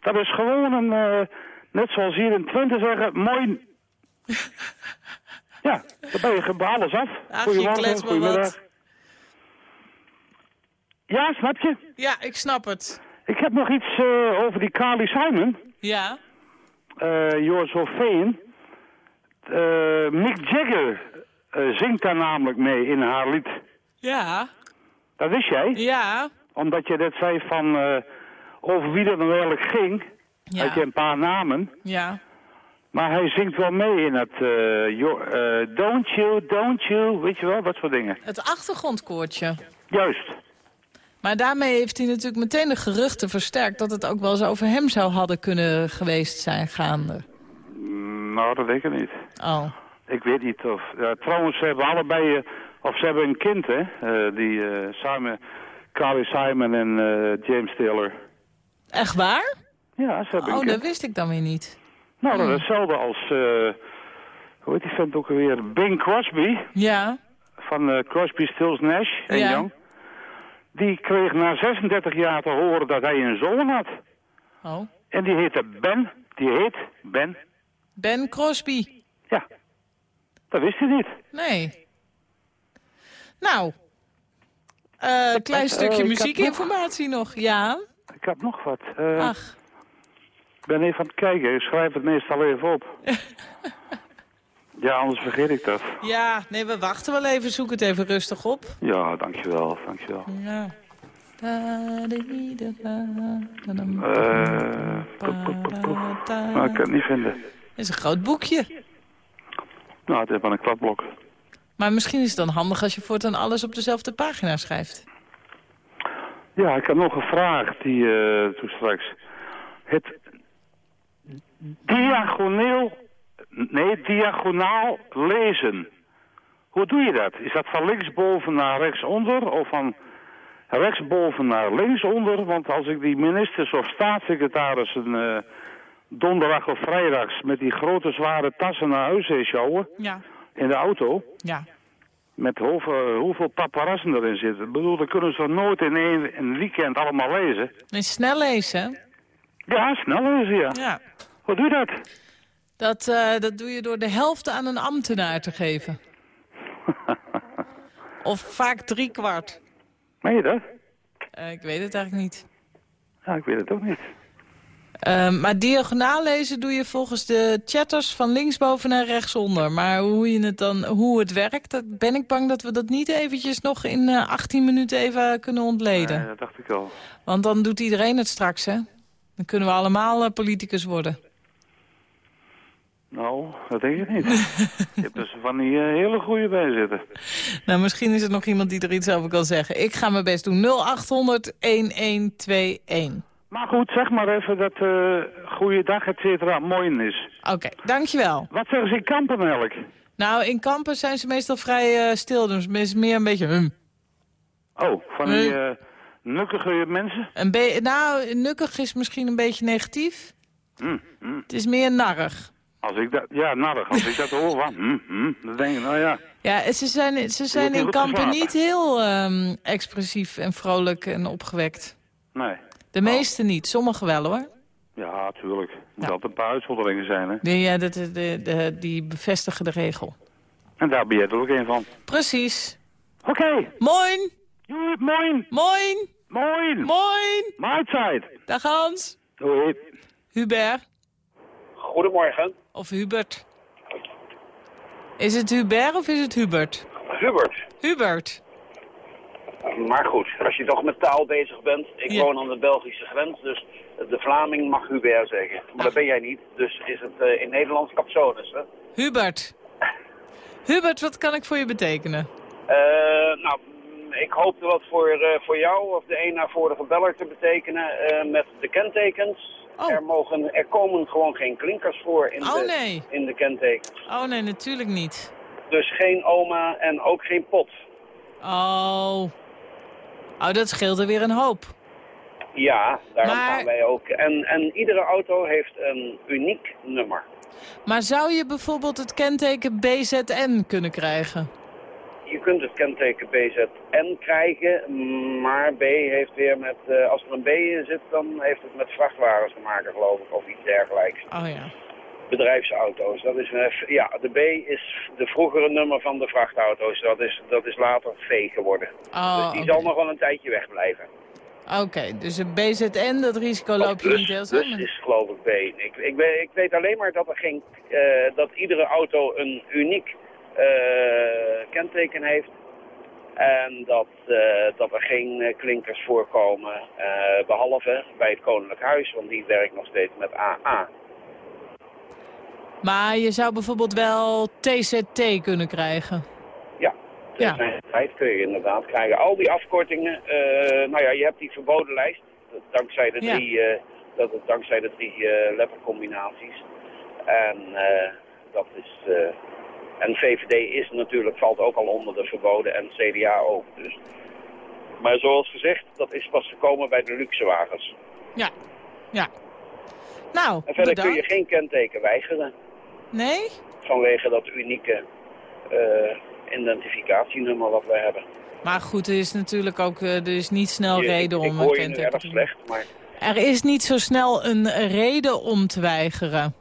Dat is gewoon een, eh, net zoals hier in Twente zeggen, mooi... (laughs) ja, dan ben je bij alles af. Ach, je klets maar wat. Ja, snap je? Ja, ik snap het. Ik heb nog iets eh, over die Carly Simon. Ja? So Vain. Eh, Mick Jagger zingt daar namelijk mee in haar lied. Ja? Dat wist jij? Ja? Omdat je net zei van over wie dat nou eigenlijk ging. Ja. Had je een paar namen. Ja. Maar hij zingt wel mee in het eh, yo- eh, Don't You, Don't You, weet je wel, dat soort dingen. Het achtergrondkoortje. Juist. Maar daarmee heeft hij natuurlijk meteen de geruchten versterkt... dat het ook wel eens over hem zou hadden kunnen geweest zijn gaande. Mm, Nou, dat weet ik niet. Oh. Ik weet niet of... ja, trouwens, ze hebben allebei... eh, of ze hebben een kind, hè. eh, die eh, Simon, Carly Simon en James Taylor. Echt waar? Ja, ze hebben Oh, een dat kind. wist ik dan weer niet. Nou, dat is hetzelfde als... hoe heet die vent ook alweer? Bing Crosby. Ja? Van Crosby, Stills, Nash en Ja. Young. Die kreeg na 36 jaar te horen dat hij een zoon had. Oh. En die heette Ben. Die heet Ben. Ben Crosby. Ja. Dat wist hij niet. Nee. Nou. eh klein eh, stukje muziekinformatie nog. Ja? Ik heb nog wat. Eh, Ach. Ik ben even aan het kijken. Ik schrijf het meestal even op. (laughs) ja, anders vergeet ik dat. Ja, nee, we wachten wel even. Zoek het even rustig op. Ja, dankjewel. Dankjewel. Ja. Nou, ik kan het niet vinden. Het is een groot boekje. Nou, het is maar een kladblok. Maar misschien is het dan handig als je voortaan alles op dezelfde pagina schrijft. Ja, ik heb nog een vraag die eh toen straks. Het diagonaal, nee, diagonaal lezen. Hoe doe je dat? Is dat van linksboven naar rechtsonder of van rechtsboven naar linksonder? Want als ik die ministers of staatssecretarissen eh, donderdag of vrijdags met die grote zware tassen naar huis zie sjouwen Ja. in de auto, Ja. met hoeveel, hoeveel paparazzen erin zitten. Ik bedoel, dat kunnen ze nooit in één een weekend allemaal lezen? En snel lezen? Ja, snel lezen, ja. Ja. Hoe doe je dat? Dat, eh, dat doe je door de helft aan een ambtenaar te geven. (laughs) of vaak drie kwart. Meen je dat? Eh, ik weet het eigenlijk niet. Ja, ik weet het ook niet. Ehm, maar diagonaal lezen doe je volgens de chatters van linksboven naar rechtsonder. Maar hoe, je het dan, hoe het werkt, dat ben ik bang dat we dat niet eventjes nog in eh, 18 minuten even kunnen ontleden. Nee, dat dacht ik al. Want dan doet iedereen het straks, hè? Dan kunnen we allemaal eh, politicus worden. Nou, dat denk ik niet. (laughs) je hebt dus van die eh, hele goede bij zitten. Nou, misschien is er nog iemand die er iets over kan zeggen. Ik ga mijn best doen. 0800 1121. Maar goed, zeg maar even dat eh goeiedag, et cetera, mooi is. Oké, dankjewel. Wat zeggen ze in Kampenelk? Nou, in kampen zijn ze meestal vrij eh, stil. Dus het is meer een beetje... Hum. Oh, van die eh nukkige mensen? Een nou, nukkig is misschien een beetje negatief. Hm, hm. Het is meer narrig. Als ik dat, ja, narrig, als ik dat hoor, van, hm, hm, dan denk ik, nou ja. Ja, ze zijn, ze zijn in kampen geslapen. niet heel ehm, expressief en vrolijk en opgewekt. Nee. De meeste niet, sommigen wel hoor. Ja, tuurlijk. Er moet altijd een paar uitzonderingen zijn, hè. Die, ja, dat, de, de, die bevestigen de regel. En daar ben jij er ook een van. Precies. Oké. Moin, moin. moin, Moin. moin. Maaitsheid. Dag Hans. Doei. Hubert. Goedemorgen. Of Hubert. Is het Hubert of is het Hubert? Hubert. Hubert. Maar goed, als je toch met taal bezig bent. Ik Ja. woon aan de Belgische grens, dus de Vlaming mag Hubert zeggen. Maar dat ben jij niet, dus is het eh, in Nederlands capsones. Hè? Hubert. Hubert, wat kan ik voor je betekenen? Eh, nou, ik hoopte wat voor, eh, voor jou of de een naar vorige beller te betekenen met de kentekens. Oh. Er, mogen, er komen gewoon geen klinkers voor in, Oh, de, nee. in de kentekens. Oh nee, natuurlijk niet. Dus geen oma en ook geen pot. Oh. Oh, dat scheelt er weer een hoop. Ja, daarom Maar- gaan wij ook. En, en iedere auto heeft een uniek nummer. Maar zou je bijvoorbeeld het kenteken BZN kunnen krijgen? Je kunt het kenteken BZN krijgen, maar B heeft weer met, eh, als er een B in zit, dan heeft het met vrachtwagens te maken, geloof ik, of iets dergelijks. Oh ja. Bedrijfsauto's, dat is, eh, ja, de B is de vroegere nummer van de vrachtauto's, dat is, dat is later V geworden. Oh, dus die zal nog wel een tijdje wegblijven. Oké, dus een BZN, dat risico loop je plus, niet heel snel. plus is geloof ik B. Ik, ik, weet, ik weet alleen maar dat, er geen, eh, dat iedere auto een uniek kenteken heeft. En dat, eh, dat er geen eh, klinkers voorkomen, eh, behalve bij het Koninklijk Huis, want die werkt nog steeds met AA. Maar je zou bijvoorbeeld wel TZT kunnen krijgen. Ja, Ja. ja. tijd kun je inderdaad krijgen. Al die afkortingen, eh, nou ja, je hebt die verboden lijst, dankzij de Ja. drie, eh, dat het dankzij de drie eh, lettercombinaties. En eh, dat is, eh, en VVD is natuurlijk, valt ook al onder de verboden en CDA ook. Dus. Maar zoals gezegd, dat is pas gekomen bij de luxe wagens. Ja, ja. Nou, En verder kun je geen kenteken weigeren Nee? vanwege dat unieke eh, identificatienummer wat wij hebben. Maar goed, er is natuurlijk ook eh, er is niet snel Je- reden om een kenteken te slecht, maar Er is niet zo snel een reden om te weigeren.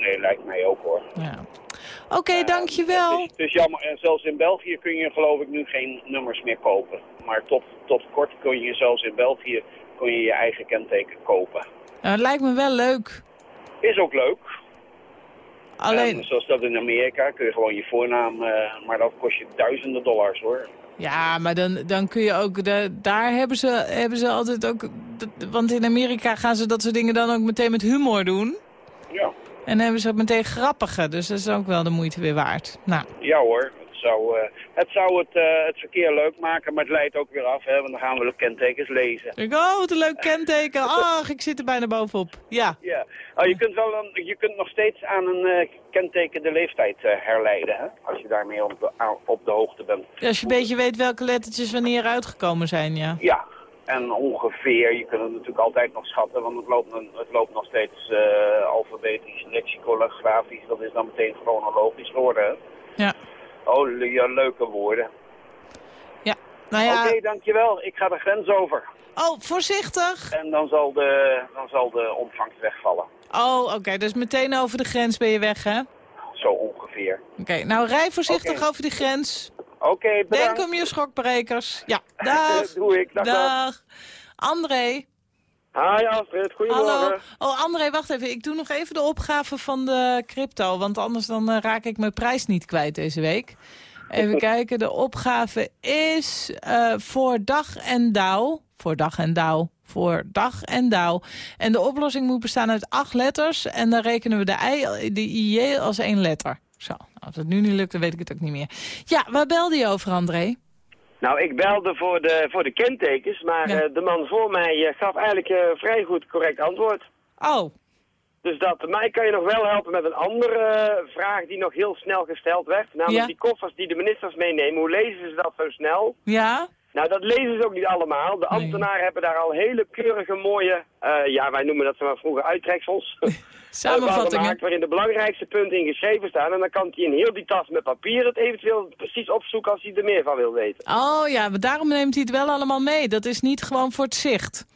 nee, lijkt mij ook hoor. Ja. Oké, Het dankjewel. is, het is jammer, en zelfs in België kun je geloof ik nu geen nummers meer kopen. Maar tot, tot kort kun je zelfs in België kun je, je eigen kenteken kopen. Nou, het lijkt me wel leuk. Is ook leuk. Alleen, En zoals dat in Amerika kun je gewoon je voornaam, eh, maar dat kost je duizenden dollars hoor. ja, maar dan, dan kun je ook, de, daar hebben ze, hebben ze altijd ook, want in Amerika gaan ze dat soort dingen dan ook meteen met humor doen. Ja, En dan hebben ze het meteen grappige, dus dat is ook wel de moeite weer waard. Nou, ja hoor. Het zou, eh, het, zou het, eh, het verkeer leuk maken, maar het leidt ook weer af, hè, want dan gaan we de kentekens lezen. ik, oh, wat een leuk kenteken. Ach, ik zit er bijna bovenop. Ja, Ja, oh, je, kunt wel een, je kunt nog steeds aan een eh, kenteken de leeftijd herleiden, hè? als je daarmee op de, op de hoogte bent. als je een beetje weet welke lettertjes wanneer uitgekomen zijn, ja. Ja, en ongeveer, je kunt het natuurlijk altijd nog schatten, want het loopt, het loopt nog steeds eh, alfabetisch, lexicografisch, dat is dan meteen chronologisch geworden. Ja, Oh, le- ja, leuke woorden. ja. Nou ja, Oké, dankjewel. Ik ga de grens over. oh, voorzichtig. En dan zal de, dan zal de ontvangst wegvallen. Oh, oké, dus meteen over de grens ben je weg, hè? Zo ongeveer. Oké, nou rij voorzichtig over die grens. Oké, bedankt. Denk om je schokbrekers. Ja, (laughs) dag. Doe ik. Dag, dag. Dag. André. Hi Astrid, goedemorgen. Hallo. Oh, André, wacht even. Ik doe nog even de opgave van de crypto. Want anders dan eh, raak ik mijn prijs niet kwijt deze week. Even (laughs) kijken. De opgave is eh, voor dag en dauw. Voor dag en dauw. Voor dag en dauw. En de oplossing moet bestaan uit acht letters. En dan rekenen we de, I, de IJ als één letter. Zo. Als het nu niet lukt, dan weet ik het ook niet meer. Ja, waar belde je over, André? Nou, ik belde voor de, voor de kentekens, maar Ja. eh, de man voor mij eh, gaf eigenlijk een vrij goed correct antwoord. Oh, Dus dat, mij kan je nog wel helpen met een andere eh, vraag die nog heel snel gesteld werd. Namelijk Ja. die koffers die de ministers meenemen, hoe lezen ze dat zo snel? ja? Nou, dat lezen ze ook niet allemaal. De Nee. ambtenaren hebben daar al hele keurige mooie, eh, ja, wij noemen dat ze maar vroeger uittreksels. (laughs) Samenvattingen. gemaakt waarin de belangrijkste punten in geschreven staan. En dan kan hij in heel die tas met papier het eventueel precies opzoeken als hij er meer van wil weten. Oh ja, maar daarom neemt hij het wel allemaal mee. Dat is niet gewoon voor het zicht.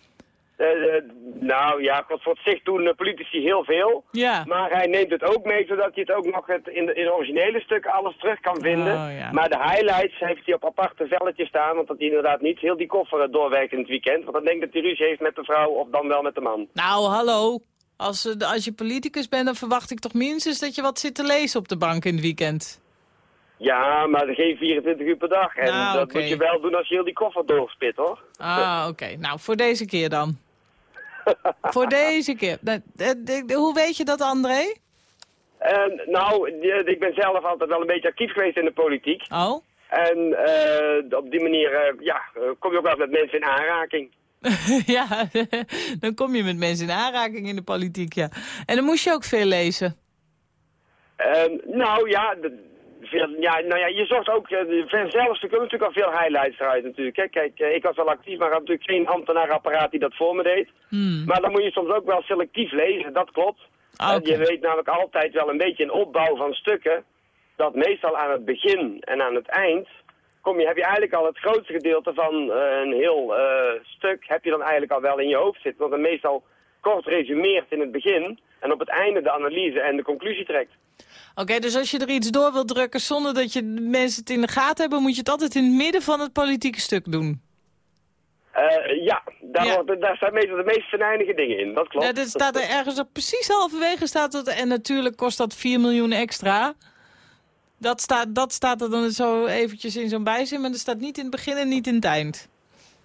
Eh, eh, nou ja, god, voor het zicht doen eh, politici heel veel. Ja. Maar hij neemt het ook mee zodat hij het ook nog het, in, de, in de originele stukken alles terug kan vinden. Oh, ja. Maar de highlights heeft hij op aparte velletjes staan. Want dat hij inderdaad niet heel die koffer eh, doorwerkt in het weekend. Want dan denkt dat hij ruzie heeft met de vrouw of dan wel met de man. Nou, hallo. Als, als je politicus bent, dan verwacht ik toch minstens dat je wat zit te lezen op de bank in het weekend. Ja, maar geen 24 uur per dag. En Nou, dat moet je wel doen als je heel die koffer doorspit hoor. Ah, oké. Nou, voor deze keer dan. Voor deze keer. Hoe weet je dat, André? En, nou, ik ben zelf altijd wel een beetje actief geweest in de politiek. Oh? En eh, op die manier eh, ja, eh, kom je ook wel met mensen in aanraking. (laughs) ja, (laughs) dan kom je met mensen in aanraking in de politiek, ja. En dan moest je ook veel lezen. Ehm, nou ja, veel, ja, nou ja, je zocht ook, uh, zelfs, er komen natuurlijk al veel highlights eruit natuurlijk. Hè. Kijk, eh, ik was wel actief, maar ik had natuurlijk geen ambtenaarapparaat die dat voor me deed. Hmm. Maar dan moet je soms ook wel selectief lezen, dat klopt. Ah, je weet namelijk altijd wel een beetje een opbouw van stukken, dat meestal aan het begin en aan het eind, kom je, heb je eigenlijk al het grootste gedeelte van eh, een heel eh, stuk, heb je dan eigenlijk al wel in je hoofd zitten. Want dan meestal kort resumeert in het begin en op het einde de analyse en de conclusie trekt. Oké, dus als je er iets door wilt drukken zonder dat je mensen het in de gaten hebben... moet je het altijd in het midden van het politieke stuk doen. Eh, ja, daar, Ja. Wordt, daar staan meestal de meest venijnige dingen in, dat klopt. Ja, dat staat er ergens op precies halverwege staat het. En natuurlijk kost dat 4 miljoen extra. Dat staat, dat staat er dan zo eventjes in zo'n bijzin, maar dat staat niet in het begin en niet in het eind.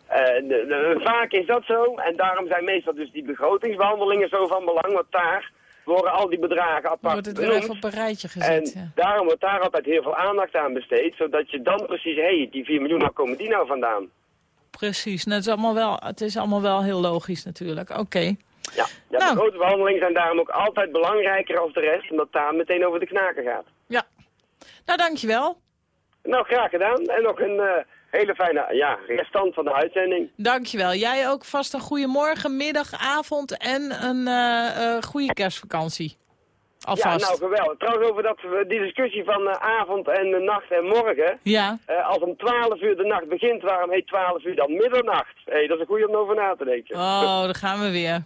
Eh, de- de- vaak is dat zo en daarom zijn meestal dus die begrotingsbehandelingen zo van belang, want daar worden al die bedragen Dan apart wordt het op een rijtje En gezet. ja. daarom wordt daar altijd heel veel aandacht aan besteed, zodat je dan precies, hé, hey, die 4 miljoen, waar komen die nou vandaan? Precies, nou, het, is allemaal wel, het is allemaal wel heel logisch natuurlijk. Oké. Ja, ja Nou. begrotingsbehandelingen zijn daarom ook altijd belangrijker als de rest, omdat daar meteen over de knaken gaat. Ja. Nou, dankjewel. Nou, graag gedaan en nog een eh, hele fijne ja, restant van de uitzending. Dankjewel. Jij ook vast een goede morgen, middag, avond en een eh, goede kerstvakantie. Alvast. Ja, nou geweldig. Trouwens over dat, eh, die discussie van avond en nacht en morgen. Ja. Als om 12 uur de nacht begint, waarom heet 12 uur dan middernacht? Hé, dat is een goede om over na te denken. Oh, daar gaan we weer.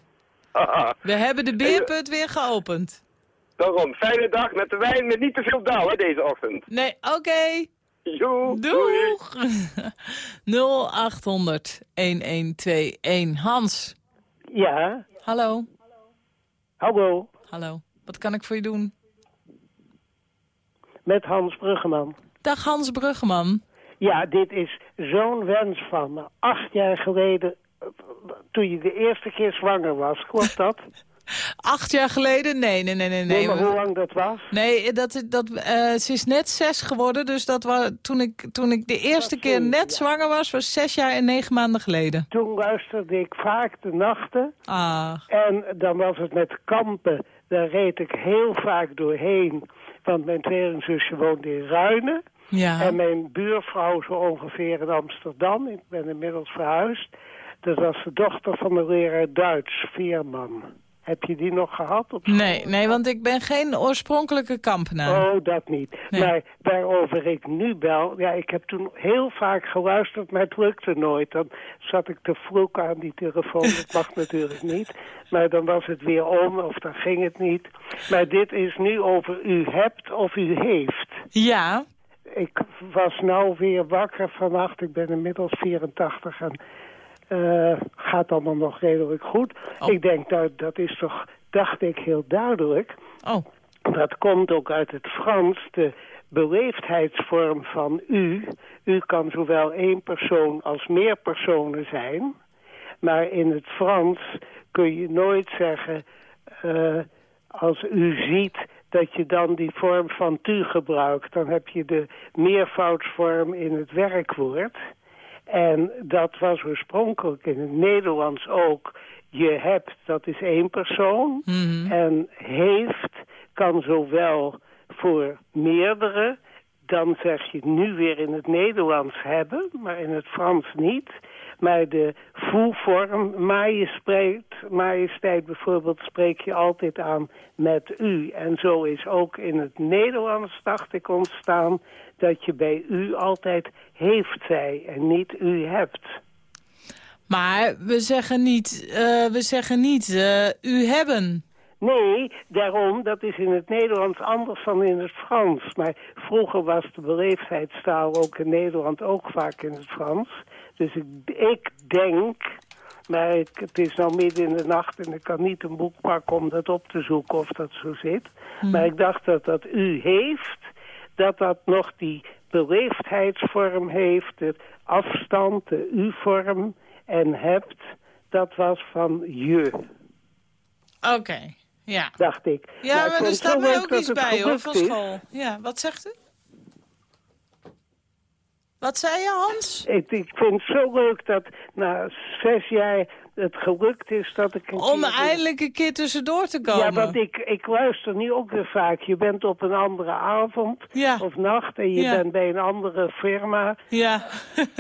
(laughs) We hebben de beerput weer geopend. Daarom, fijne dag met de wijn met niet te veel dauw hè, deze ochtend. Nee, oké. Joe, Doeg! 0800 1121. (laughs) Hans. Ja, Hallo. hallo, Hallo. Wat kan ik voor je doen? met Hans Bruggeman. Dag Hans Bruggeman. Ja, dit is zo'n wens van me. Acht jaar geleden, eh, toen je de eerste keer zwanger was, klopt dat? (laughs) (laughs) Acht jaar geleden? Nee, nee, nee, nee. Nee, maar hoe lang dat was? nee dat, dat, eh, ze is net zes geworden. Dus dat was, toen, ik, toen ik de eerste keer net zwanger was, was zes jaar en negen maanden geleden. Toen luisterde ik vaak de nachten. Ah, En dan was het met kampen. Daar reed ik heel vaak doorheen. Want mijn tweelingzusje woonde in Ruinen. ja. En mijn buurvrouw zo ongeveer in Amsterdam. Ik ben inmiddels verhuisd. Dat was de dochter van de leraar Duits, Veerman. Heb je die nog gehad? Op? Nee, nee, want ik ben geen oorspronkelijke kampenaar. Oh, dat niet. Nee. Maar waarover ik nu bel... Ja, ik heb toen heel vaak geluisterd, maar het lukte nooit. Dan zat ik te vloeken aan die telefoon. Dat mag (laughs) natuurlijk niet. Maar dan was het weer om of dan ging het niet. Maar dit is nu over u hebt of u heeft. Ja, Ik was nou weer wakker vannacht. Ik ben inmiddels 84 en... eh, gaat allemaal nog redelijk goed. Ik denk, dat, dat is toch, dacht ik, heel duidelijk. Oh. Dat komt ook uit het Frans, de beleefdheidsvorm van u. U kan zowel één persoon als meer personen zijn. Maar in het Frans kun je nooit zeggen... eh, als u ziet dat je dan die vorm van tu gebruikt. Dan heb je de meervoudsvorm in het werkwoord. En dat was oorspronkelijk in het Nederlands ook. Je hebt, dat is één persoon. En heeft kan zowel voor meerdere... dan zeg je nu weer in het Nederlands hebben, maar in het Frans niet... Maar de voelvorm, majesteit, majesteit bijvoorbeeld, spreek je altijd aan met u. En zo is ook in het Nederlands, dacht ik, ontstaan... dat je bij u altijd heeft zij en niet u hebt. Maar we zeggen niet, eh, we zeggen niet eh, u hebben. Nee, daarom, dat is in het Nederlands anders dan in het Frans. Maar vroeger was de beleefdheidstaal ook in Nederland ook vaak in het Frans. Dus ik, ik denk, maar ik, het is nou midden in de nacht en ik kan niet een boek pakken om dat op te zoeken of dat zo zit. Maar ik dacht dat dat u heeft, dat dat nog die beleefdheidsvorm heeft, de afstand, de u-vorm en hebt, dat was van je. Oké, ja. Dacht ik. Ja, maar vond er staat mij ook iets bij hoor, van school. Ja, wat zegt u? Wat zei je, Hans? Ik, ik vind het zo leuk dat na zes jaar het gelukt is dat ik een Om keer- eindelijk een keer tussendoor te komen. Ja, want ik, ik luister nu ook weer vaak. Je bent op een andere avond of nacht en je Ja. bent bij een andere firma. Ja. (laughs)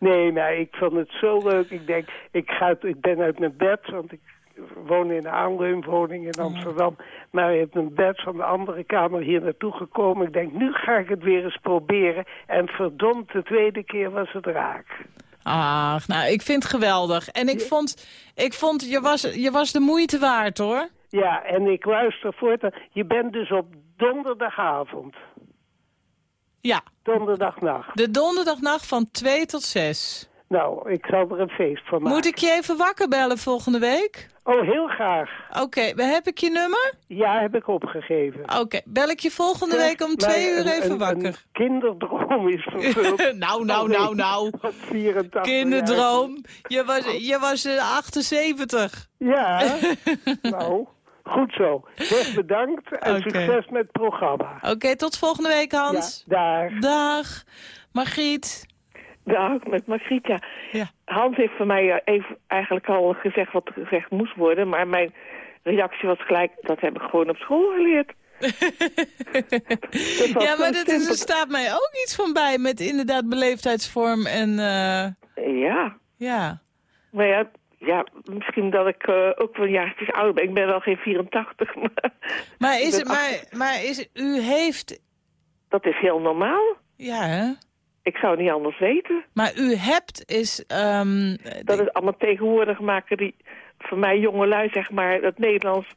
Nee, maar ik vond het zo leuk. Ik denk, ik, ga, ik ben uit mijn bed, want ik woon in een aanleunwoning in Amsterdam. Maar ik heb mijn bed van de andere kamer hier naartoe gekomen. Ik denk, nu ga ik het weer eens proberen. En verdomd, de tweede keer was het raak. Ach, nou, ik vind het geweldig. En ik vond, ik vond je, was, je was de moeite waard, hoor. Ja, en ik luister voortaan. Je bent dus op donderdagavond. Ja. Donderdagnacht. De donderdagnacht van 2 tot 6. Nou, ik zal er een feest van maken. Moet ik je even wakker bellen volgende week? Oh, heel graag. Oké, heb ik je nummer? Ja, heb ik opgegeven. Oké, bel ik je volgende week om twee uur even een- wakker. Een kinderdroom is vervuld. (laughs) nou, nou, Oh, nou, nou. (laughs) Wat 84 Kinderdroom. Je was, je was eh, 78. jaar. Ja, (laughs) nou, goed zo. Zeg bedankt en succes met het programma. Oké, tot volgende week, Hans. Ja, dag. Dag. Margriet. Dag, met Margriet, ja. Hans heeft voor mij eh, even eigenlijk al gezegd wat er gezegd moest worden, maar mijn reactie was gelijk, dat heb ik gewoon op school geleerd. (laughs) Ja, maar dat is, er staat mij ook iets van bij met inderdaad beleefdheidsvorm en... eh, Ja. Ja. Maar ja, ja misschien dat ik eh, ook wel jaartjes ouder ben. Ik ben wel geen 84, (laughs) maar... Maar is, het, maar, maar is, u heeft... Dat is heel normaal. Ja, hè? Ik zou het niet anders weten. Maar u hebt is... ehm, Dat is allemaal tegenwoordig maken die, voor mij jongelui, zeg maar, het Nederlands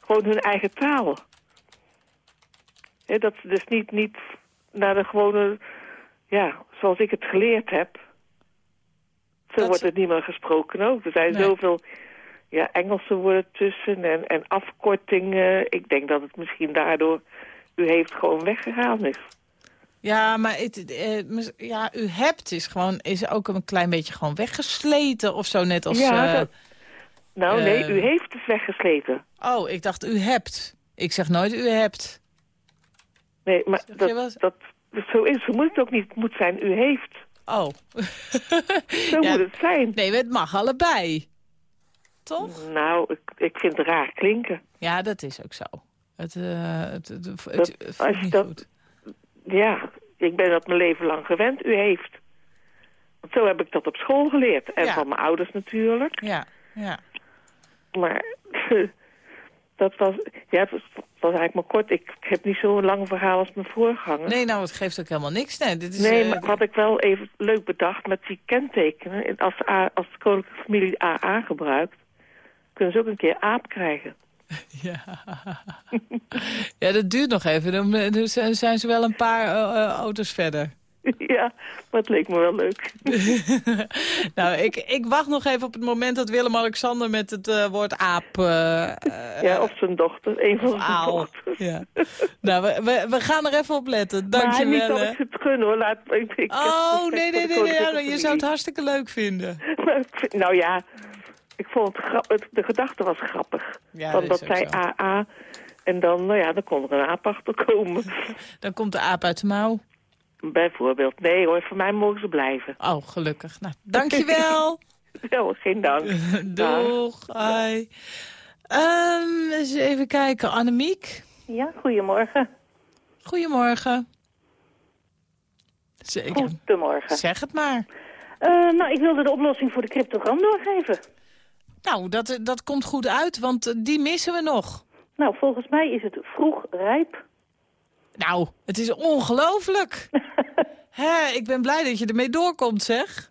gewoon hun eigen taal. Dat ze dus niet, niet naar de gewone, ja, zoals ik het geleerd heb. Zo wordt het niet meer gesproken ook. Er zijn Nee. zoveel ja, Engelse woorden tussen en, en afkortingen. Ik denk dat het misschien daardoor u heeft gewoon weggegaan is. Ja, maar het, eh, ja, u hebt is gewoon is ook een klein beetje gewoon weggesleten of zo, net als... Ja, eh, dat- Nou nee, eh, u heeft het weggesleten. Oh, ik dacht u hebt. Ik zeg nooit u hebt. Nee, maar dat, dat, dat zo is. Zo moet het ook niet het moet zijn. U heeft. Oh. (laughs) Zo Ja. moet het zijn. Nee, het mag allebei. Toch? Nou, ik, ik vind het raar klinken. Ja, dat is ook zo. Het, het, het, Dat- als je niet dat- goed. Ja, ik ben dat mijn leven lang gewend. U heeft. Want zo heb ik dat op school geleerd. En Ja. van mijn ouders natuurlijk. Ja, ja. Maar (laughs) dat was... Ja, het was, was eigenlijk maar kort. Ik heb niet zo'n lang verhaal als mijn voorganger. Nee, nou, het geeft ook helemaal niks. Nee, dit is, Nee, eh, maar wat ik wel even leuk bedacht met die kentekenen... als A- als de koninklijke familie AA gebruikt... kunnen ze ook een keer aap krijgen. (laughs) ja, dat duurt nog even. Dan, eh, zijn ze wel een paar eh, eh, auto's verder. (laughs) Ja, maar het leek me wel leuk. (laughs) nou, ik, ik wacht nog even op het moment dat Willem-Alexander met het woord aap... ja, of zijn dochter. Een van zijn Aal. dochters. Ja. nou, we, we, we gaan er even op letten. Maar Dank je niet wel. dat ik het gun hoor. Laat, ik, Oh, nee, nee, nee. nee, koninklijke ja, je zou het hartstikke leuk vinden. Vind- nou ja, ik vond het, de gedachte was grappig. Ja, Want dat dat zo. AA. En dan, nou ja, dan kon er een aap achter komen. (laughs) Dan komt de aap uit de mouw. Bijvoorbeeld. Nee hoor, voor mij mogen ze blijven. Oh, gelukkig. Nou, dankjewel. Ja, (laughs) geen dank. (laughs) Doeg. Hoi. Ehm, eens even kijken. Annemiek. Ja, goedemorgen. Goedemorgen. Zeker. Goedemorgen. Zeg het maar. Eh, nou, ik wilde de oplossing voor de cryptogram doorgeven. Nou, dat, dat komt goed uit, want eh, die missen we nog. Nou, volgens mij is het vroeg rijp. Nou, het is ongelooflijk. (laughs) Hè, ik ben blij dat je ermee doorkomt, zeg.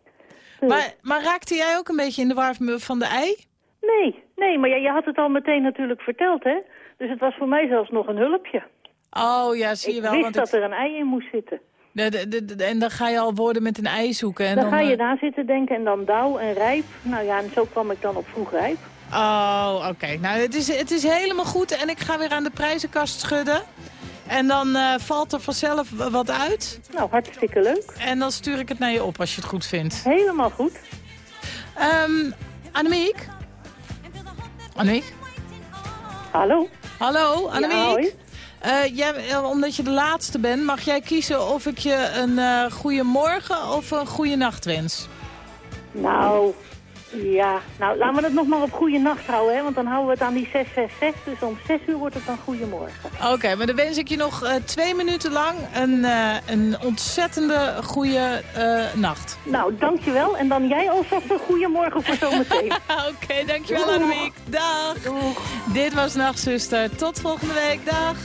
Maar, maar raakte jij ook een beetje in de war van de ei? Nee, nee, maar ja, je had het al meteen natuurlijk verteld, hè? Dus het was voor mij zelfs nog een hulpje. Oh ja, zie je ik wel. wist want dat ik- er een ei in moest zitten. De, de, de- de- en dan ga je al woorden met een ei zoeken. En dan, dan, ga je eh, daar zitten denken en dan dauw en rijp. Nou ja, en zo kwam ik dan op vroeg rijp. Oh, oké. Nou, het is, het is helemaal goed. En ik ga weer aan de prijzenkast schudden. En dan eh, valt er vanzelf wat uit. Nou, hartstikke leuk. En dan stuur ik het naar je op als je het goed vindt. Helemaal goed. Ehm Annemiek? Annemiek? Hallo? Hallo, Annemiek? Ja, hoi. Eh, jij, eh, omdat je de laatste bent, mag jij kiezen of ik je een eh goede morgen of een goede nacht wens? Nou, ja. Nou, laten we het nog maar op goede nacht houden, hè? Want dan houden we het aan die 666. Dus om 6 uur wordt het dan goedemorgen. Oké, maar dan wens ik je nog twee minuten lang een, een ontzettende goede nacht. Nou, dankjewel. En dan jij alvast een goede morgen voor zometeen. (laughs) Oké, dankjewel Doeg. Annemiek. Dag. Dit was Nachtzuster. Tot volgende week. Dag.